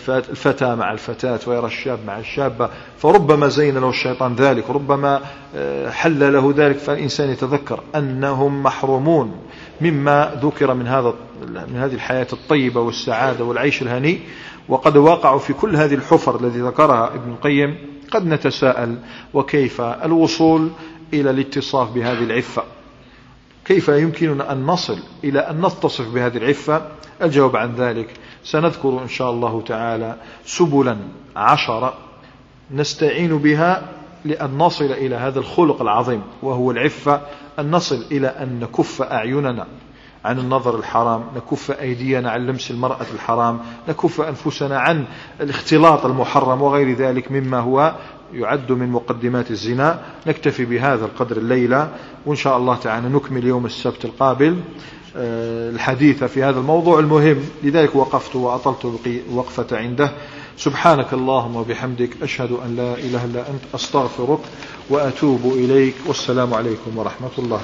الفتى مع الفتاة ويرى الشاب مع الشابة فربما زين له الشيطان ذلك ربما آه، حل له ذلك فالإنسان يتذكر أنهم محرومون مما ذكر من هذا من هذه الحياة الطيبة والسعادة والعيش الهني وقد وقعوا في كل هذه الحفر التي ذكرها ابن القيم قد نتساءل وكيف الوصول إلى الاتصاف بهذه العفة. كيف يمكننا أن نصل إلى أن نتصف بهذه العفة؟ الجواب عن ذلك سنذكر إن شاء الله تعالى سبلا عشرة نستعين بها لأن نصل إلى هذا الخلق العظيم وهو العفة أن نصل إلى أن نكف أعيننا عن النظر الحرام نكف أيدينا عن لمس المرأة الحرام نكف أنفسنا عن الاختلاط المحرم وغير ذلك مما هو يعد من مقدمات الزنا. نكتفي بهذا القدر الليلة. وإن شاء الله تعالى نكمل يوم السبت القابل آه، الحديث في هذا الموضوع المهم. لذلك وقفت وأطلت وقفة عنده. سبحانك اللهم وبحمدك أشهد أن لا إله إلا أنت أستغفرك وأتوب إليك. والسلام عليكم ورحمة الله.